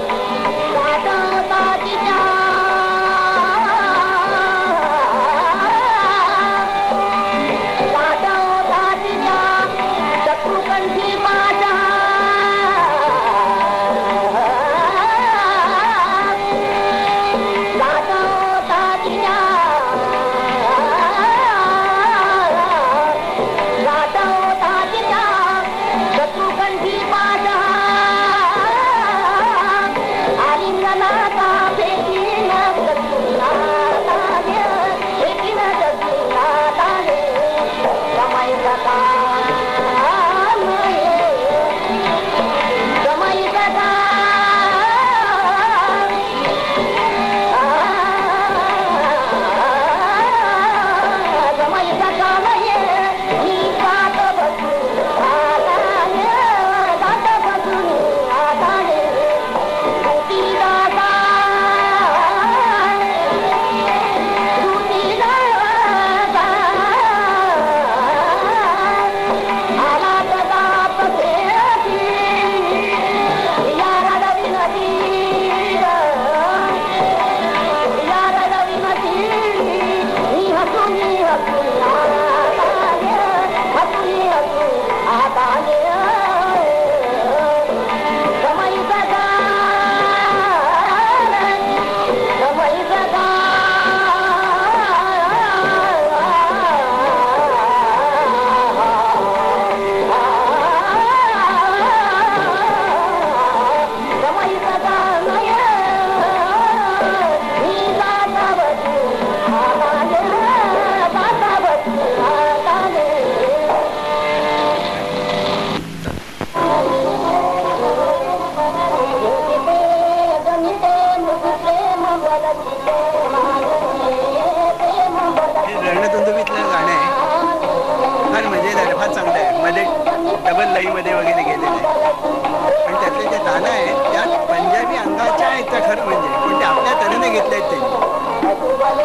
त्यातले जे दाणं आहेत त्यात पंजाबी अंगाच्या आहेत त्या खरं म्हणजे. पण ते आपल्या तऱ्हेने घेतले आहेत त्यांनी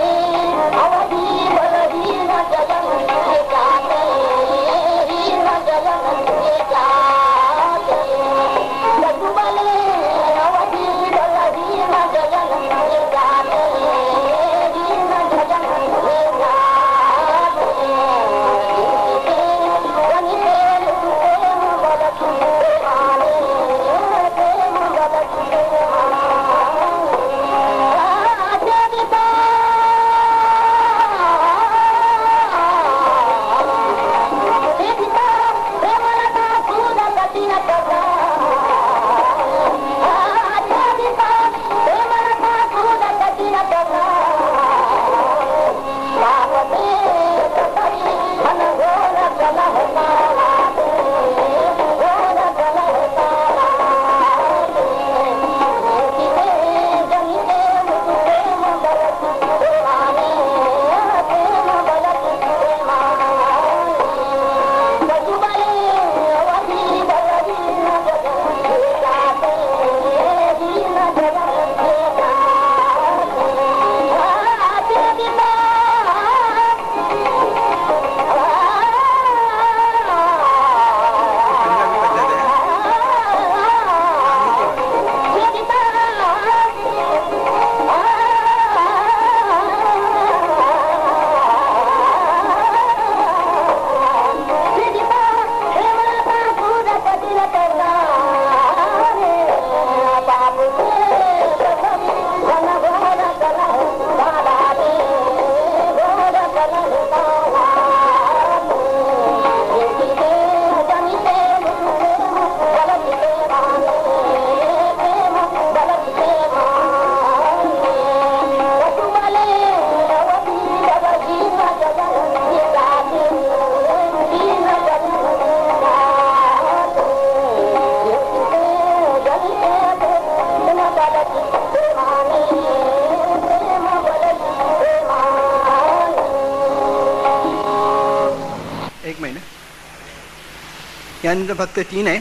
यानंतर फक्त तीन आहे.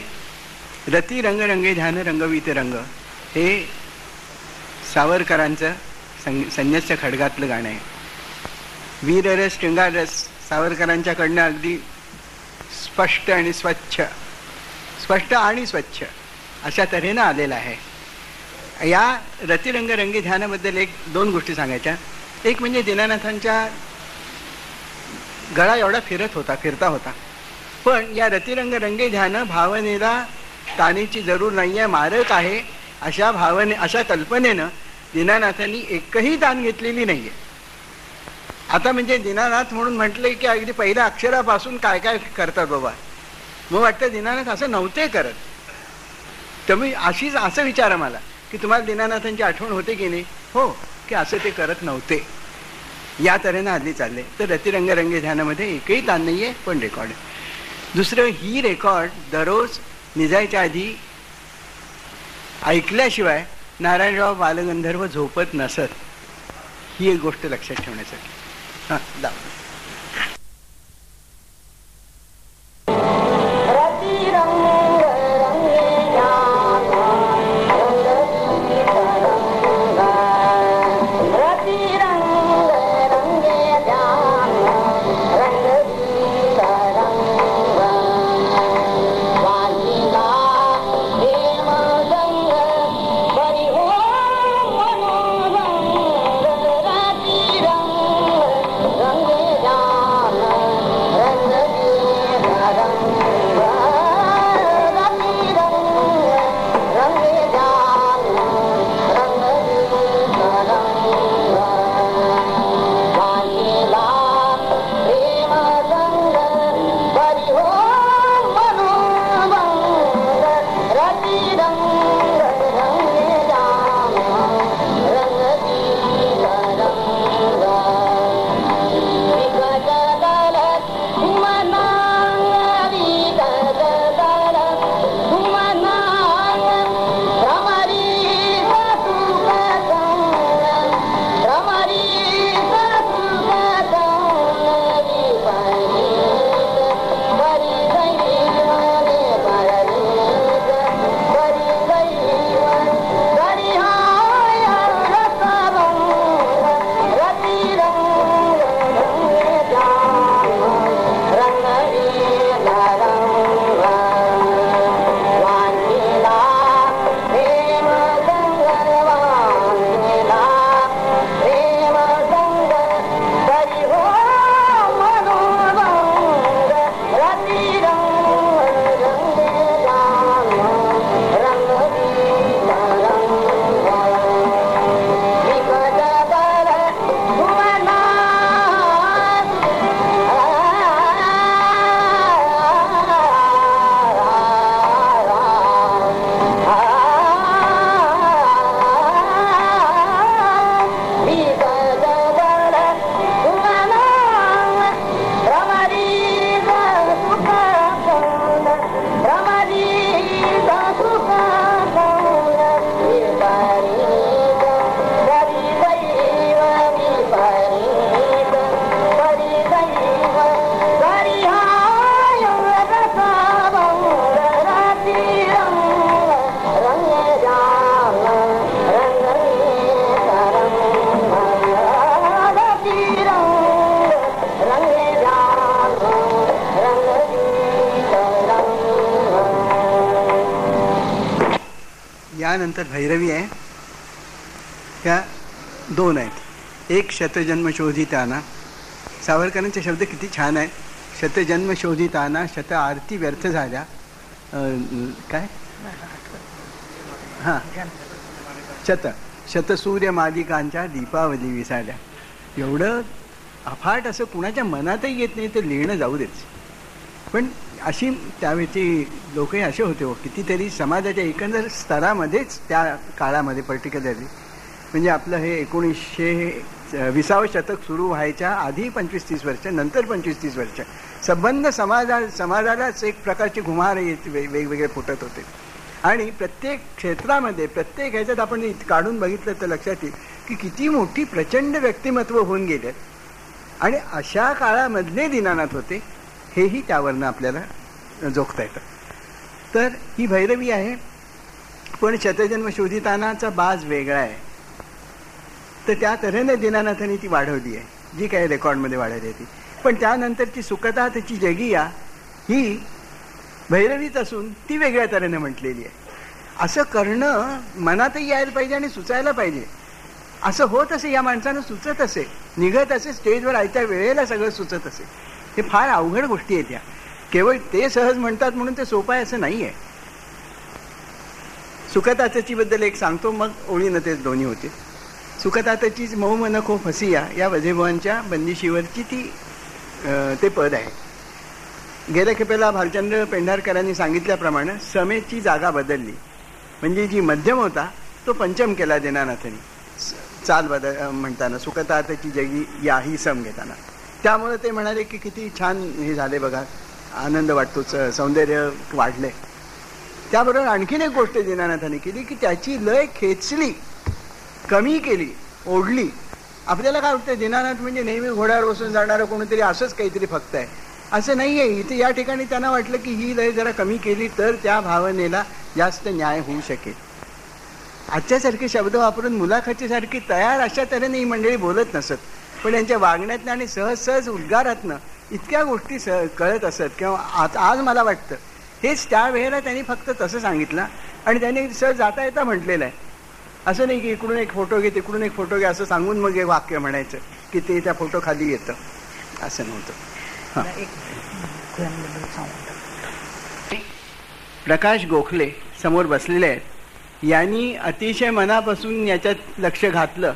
रती रंग रंगे ध्यान रंगवीत रंग. हे सावरकरांचं सं संन्यासच्या खडगातलं गाणं आहे. वीररस शृंगारस सावरकरांच्याकडनं अगदी स्पष्ट आणि स्वच्छ स्पष्ट आणि स्वच्छ अशा तऱ्हेनं आलेला आहे. या रतिरंग रंगी ध्यानाबद्दल एक दोन गोष्टी सांगायच्या. एक म्हणजे दीनानाथांच्या गळा एवढा फिरत होता फिरता होता. पण या रतिरंग रंगे ध्यान भावनेला तानेची जरूर नाही आहे मारक आहे. अशा भावने अशा कल्पनेनं दीनानाथांनी एकही ताण घेतलेली नाही आहे आता म्हणजे दीनानाथ म्हणून म्हटले की अगदी पहिल्या अक्षरापासून काय काय करतात बाबा? मग वाटतं दीनानाथ असं नव्हते करत. तुम्ही अशीच असं विचारा मला की तुम्हाला दीनानाथांची आठवण होते की नाही? हो की असं ते करत नव्हते. या तऱ्हेनं हल्ली चालले तर रतिरंग रंगे ध्यानामध्ये एकही ताण नाही आहे पण रेकॉर्ड आहे. दुसरं ही रेकॉर्ड दररोज निजायच्या आधी ऐकल्याशिवाय नारायणराव बालगंधर्व झोपत नसत. ही एक गोष्ट लक्षात ठेवण्यासाठी. हां दाखव. यानंतर भैरवी आहे. ह्या दोन आहेत. एक शतजन्म शोधिताना सावरकरांचे शब्द किती छान आहेत शतजन्म शोधिताना शत आरती व्यर्थ झाल्या. काय? हां. शत. शतसूर्य मालिकांच्या दीपावली विसाल्या. एवढं अफाट असं कुणाच्या मनातही येत नाही तर लिहिणं जाऊ देच पण अशी त्यावेळी लोकही असे होते हो कितीतरी समाजाच्या एकंदर स्तरामध्येच त्या काळामध्ये पर्टिक्युलरली म्हणजे आपलं हे एकोणीसशे विसावं शतक सुरू व्हायच्या आधी पंचवीस तीस वर्ष नंतर पंचवीस तीस वर्ष. संबंध समाजा समाजालाच एक प्रकारची घुमार येत वे- वेगवेगळे फुटत होते. आणि प्रत्येक क्षेत्रामध्ये प्रत्येक ह्याच्यात आपण काढून बघितलं तर लक्षात येईल की किती मोठी प्रचंड व्यक्तिमत्व होऊन गेले. आणि अशा काळामधले दिनानाथ होते हेही त्यावरनं आपल्याला जोखता येतं. तर ही भैरवी आहे पण शतजन्म शोधितानाचा बाज वेगळा आहे. तर त्या तऱ्हेने दिनानाथांनी ती वाढवली आहे जी काही रेकॉर्डमध्ये वाढवली आहे ती पण त्यानंतरची सुखता त्याची जगिया ही भैरवीच असून ती वेगळ्या तऱ्हेने म्हटलेली आहे. असं करणं मनातही यायला पाहिजे आणि सुचायला पाहिजे. असं होत असे या माणसानं सुचत असे निघत असे स्टेजवर आयत्या वेळेला सगळं सुचत असे. हे फार अवघड गोष्टी आहेत या. केवळ ते सहज म्हणतात म्हणून ते सोपं आहे असं नाही आहे सुखतातचीबद्दल एक सांगतो मग ओळीनं ते दोन्ही होते सुखतातचीच मऊ मनखो फसिया या वजेभवांच्या बंदिशीवरची ती ते पद आहे. गेल्या खेपेला भालचंद्र पेंढारकरांनी सांगितल्याप्रमाणे समेची जागा बदलली. म्हणजे जी मध्यम होता तो पंचम केला देणार स- चाल बदल म्हणताना सुखतातची जगी या ही सम घेताना. त्यामुळे ते म्हणाले की किती छान हे झाले बघा. आनंद वाटतो सौंदर्य वाढले. त्याबरोबर आणखीन एक गोष्ट दिनानाथाने केली की त्याची लय खेचली कमी केली ओढली. आपल्याला काय वाटतं दिनानाथ म्हणजे नेहमी घोड्यावर बसून जाणारं कोणीतरी असंच काहीतरी फक्त आहे. असं नाही आहे इथे या ठिकाणी त्यांना वाटलं की ही लय जरा कमी केली तर त्या भावनेला जास्त न्याय होऊ शकेल. आजच्यासारखे शब्द वापरून मुलाखतीसारखी तयार अशा तऱ्हेने ही मंडळी बोलत नसत. पण यांच्या वागण्यातनं आणि सहज सहज उद्गारातनं इतक्या गोष्टी सह कळत असत किंवा आज आज मला वाटतं. हेच त्या वेळेला त्यांनी फक्त तसं सांगितलं आणि त्यांनी सहज जाता येता म्हटलेलं आहे. असं नाही की इकडून एक फोटो घे तिकडून एक फोटो घे असं सांगून मग हे वाक्य म्हणायचं की ते त्या फोटो खाली येतं. असं नव्हतं. हां. प्रकाश गोखले समोर बसलेले आहेत. यांनी अतिशय मनापासून याच्यात लक्ष घातलं.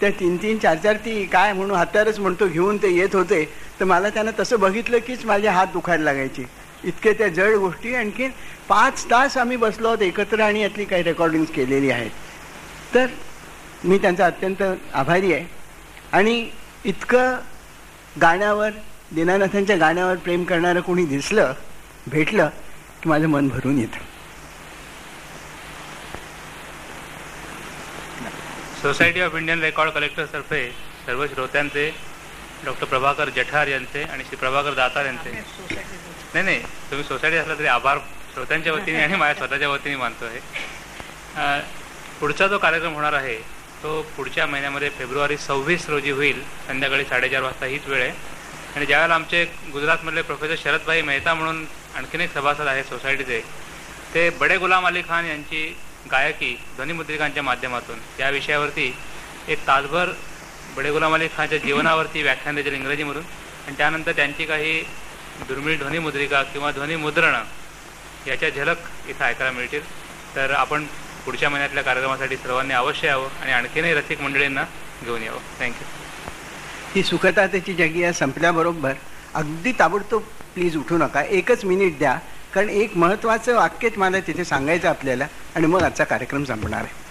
त्या तीन तीन चार चार ती काय म्हणून हातारच म्हणतो घेऊन ते येत होते. तर मला त्यानं तसं बघितलं कीच माझे हात दुखायला लागायचे. इतके त्या जड गोष्टी आणखीन पाच तास आम्ही बसलो आहोत एकत्र आणि यातली काही रेकॉर्डिंग्स केलेली आहेत. तर मी त्यांचा अत्यंत आभारी आहे. आणि इतकं गाण्यावर दीनानाथांच्या गाण्यावर प्रेम करणारं कोणी दिसलं भेटलं की माझं मन भरून येतं. सोसायटी ऑफ इंडियन रेकॉर्ड कलेक्टर्सतर्फे सर्व श्रोत्यांचे डॉक्टर प्रभाकर जठार यांचे आणि श्री प्रभाकर दातार यांचे. नाही नाही तुम्ही सोसायटी असला तरी आभार श्रोत्यांच्या वतीने आणि माझ्या स्वतःच्या वतीने मानतो आहे पुढचा जो कार्यक्रम होणार आहे तो पुढच्या महिन्यामध्ये फेब्रुवारी सव्वीस रोजी होईल संध्याकाळी साडेचार वाजता हीच वेळ आहे. आणि ज्यावेळेला आमचे गुजरातमधले प्रोफेसर शरदभाई मेहता म्हणून आणखीन एक सभासद आहे सोसायटीचे ते बडे गुलाम अली खान यांची गायकी ध्वनिमुद्रिकांच्या माध्यमातून. या विषयावरती एक तासभर बडे गुलाम अली खानच्या जीवनावरती व्याख्यान देतील इंग्रजीमधून आणि त्यानंतर त्यांची काही दुर्मिळ ध्वनिमुद्रिका किंवा ध्वनिमुद्रणं याच्या झलक इथं ऐकायला मिळतील. तर आपण पुढच्या महिन्यातल्या कार्यक्रमासाठी सर्वांनी अवश्य यावं आणि आणखीनही रसिक मंडळींना घेऊन यावं. थँक्यू ही सुखतातेची जगिया संपल्याबरोबर. अगदी ताबडतोब प्लीज उठू नका. एकच मिनिट द्या. कारण एक महत्त्वाचं वाक्यच मला तिथे सांगायचं आपल्याला आणि मग आजचा कार्यक्रम संपणार आहे.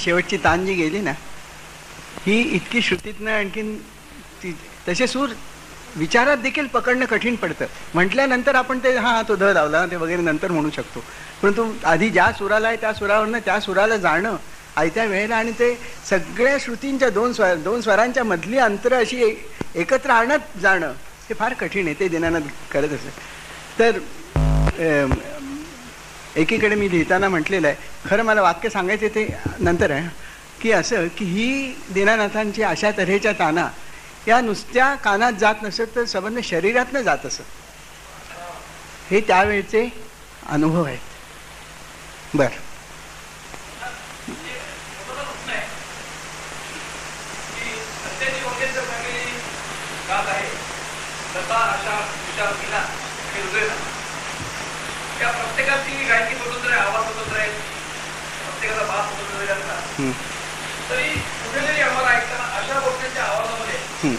शेवटची तान जी गेली ना ही इतकी श्रुतीतनं आणखीन ती तसे सूर विचारात देखील पकडणं कठीण पडतं. म्हटल्यानंतर आपण ते हा तो ध लावला ते वगैरे नंतर म्हणू शकतो. परंतु आधी ज्या सुराला आहे त्या सुरावरनं त्या सुराला जाणं आयत्या वेळेला आणि ते सगळ्या श्रुतींच्या दोन स्वर दोन स्वरांच्या मधली अंतर अशी एकत्र आणत जाणं हे फार कठीण आहे ते दिनानाथ करत असत तर एकीकडे मी लिहिताना म्हटलेलं आहे खरं मला वाक्य सांगायचे ते नंतर आहे की असं की ही दीनानाथांची अशा तऱ्हेच्या ताना या नुसत्या कानात जात नसत तर संबंध शरीरातनं जात असत. हे त्यावेळचे अनुभव आहेत. बरं त्या प्रत्येकाची गायकी स्वतंत्र आहे आवाज स्वतंत्र आहे प्रत्येकाचा भाग स्वतंत्र आहे असतात. हं, तरी कुठेतरी आम्हाला ऐकताना अशा गोष्टींच्या आवाजामध्ये हं.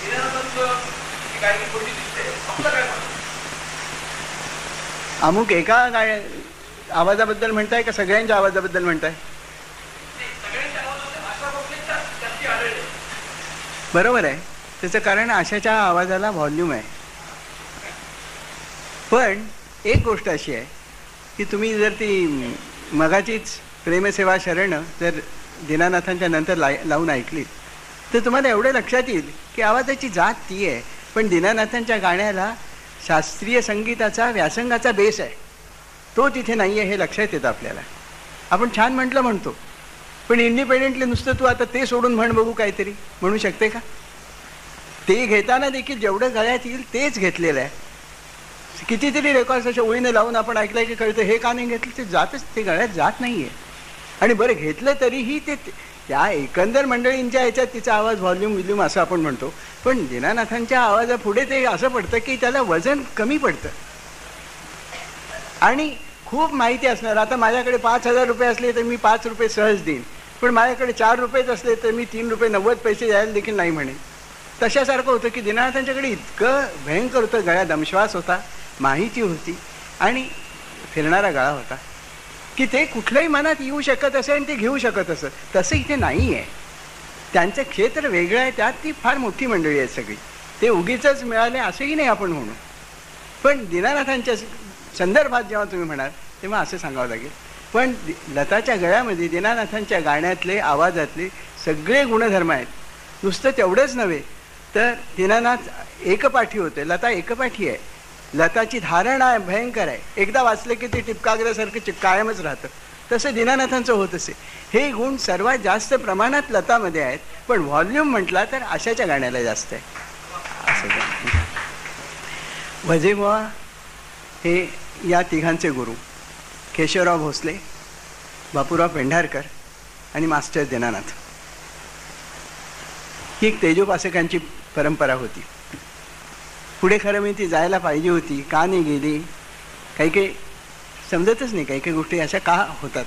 दिनानंतर ही गायकी थोडी दिसते आपलं काय म्हणणं? अमुक एका गाय आवाजाबद्दल म्हणताय का सगळ्यांच्या आवाजाबद्दल म्हणताय? बरोबर आहे. त्याचं कारण आशाच्या आवाजाला व्हॉल्यूम आहे. पण एक गोष्ट अशी आहे की तुम्ही जर ती मगाचीच प्रेमसेवा शरण जर दीनानाथांच्या नंतर ला लावून ऐकलीत तर तुम्हाला एवढं लक्षात येईल की आवाजाची जात ती आहे. पण दीनानाथांच्या गाण्याला शास्त्रीय संगीताचा व्यासंगाचा बेस आहे. तो तिथे नाही आहे हे लक्षात येतं आपल्याला. आपण छान म्हटलं म्हणतो. पण इंडिपेंडेंटली नुसतं तू आता ते सोडून म्हण बघू काहीतरी. म्हणू शकते का? ते घेताना देखील जेवढं गळ्यात येईल तेच घेतलेलं आहे. कितीतरी रेकॉर्ड्स अशा ओळीने लावून आपण ऐकलंय की कळतं हे का नाही घेतलं? ते जातच ते गळ्यात जात नाही आहे आणि बरं घेतलं तरीही ते त्या एकंदर मंडळींच्या ह्याच्यात तिचा आवाज व्हॉल्यूम विल्यूम असं आपण म्हणतो. पण दीनानाथांच्या आवाजापुढे ते असं पडतं की त्याला वजन कमी पडतं. आणि खूप माहिती असणार. आता माझ्याकडे पाच हजार रुपये असले तर मी पाच रुपये सहज देईन. पण माझ्याकडे चार रुपयेच असले तर मी तीन रुपये नव्वद पैसे द्यायला देखील नाही म्हणेन. तशासारखं होतं की दीनानाथांच्याकडे इतकं भयंकर होतं गळ्यात दमश्वास होता माहिती होती आणि फिरणारा गळा होता. की ते कुठल्याही मनात येऊ शकत असे आणि ते घेऊ शकत असं. तसं इथे नाही आहे त्यांचं क्षेत्र वेगळं आहे त्यात ती फार मोठी मंडळी आहे सगळी. ते उगीच मिळाले असंही नाही आपण म्हणू. पण दीनानाथांच्या संदर्भात जेव्हा तुम्ही म्हणाल तेव्हा असं सांगावं लागेल. पण लताच्या गळ्यामध्ये दीनानाथांच्या गाण्यातले आवाजातले सगळे गुणधर्म आहेत. नुसतं तेवढंच नव्हे तर दीनानाथ एकपाठी होते लता एकपाठी आहे. लताची धारण आहे भयंकर आहे. एकदा वाचले की ते टिपकाग्रासारखं चिप कायमच राहतं. तसं दीनानाथांचं होत असे. हे गुण सर्वात जास्त प्रमाणात लतामध्ये आहेत. पण व्हॉल्यूम म्हटला तर आशाच्या गाण्याला जास्त आहे. असं भजे बुवा हे या तिघांचे गुरु. केशवराव भोसले बापूराव पेंढारकर आणि मास्टर दीनानाथ. ही एक तेजोपासकांची परंपरा होती. पुढे खरं मी ती जायला पाहिजे होती का नाही गेली? काही काही समजतच नाही काही काही गोष्टी अशा का होतात?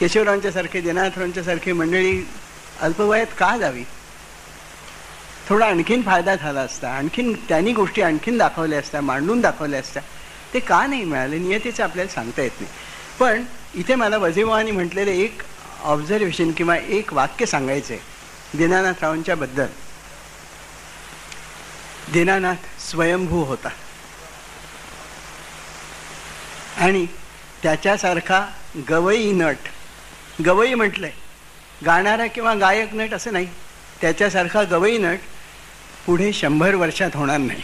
केशवरावांच्यासारखे सारखी मंडळी अल्पवयात का जावी? थोडा आणखीन फायदा झाला असता आणखीन त्यांनी गोष्टी आणखीन दाखवल्या असत्या मांडून दाखवल्या असत्या ते का नाही मिळाले? नियतीचं आपल्याला सांगता येत नाही. पण इथे मला वजीवानी म्हटलेलं एक ऑब्झर्वेशन किंवा एक वाक्य सांगायचं आहे दीनानाथरावांच्या रावांच्याबद्दल दीनानाथ स्वयंभू होता. आणि त्याच्यासारखा गवई नट गवई म्हटलंय. गाणारा किंवा गायक नट असं नाही त्याच्यासारखा गवई नट पुढे शंभर वर्षात होणार नाही.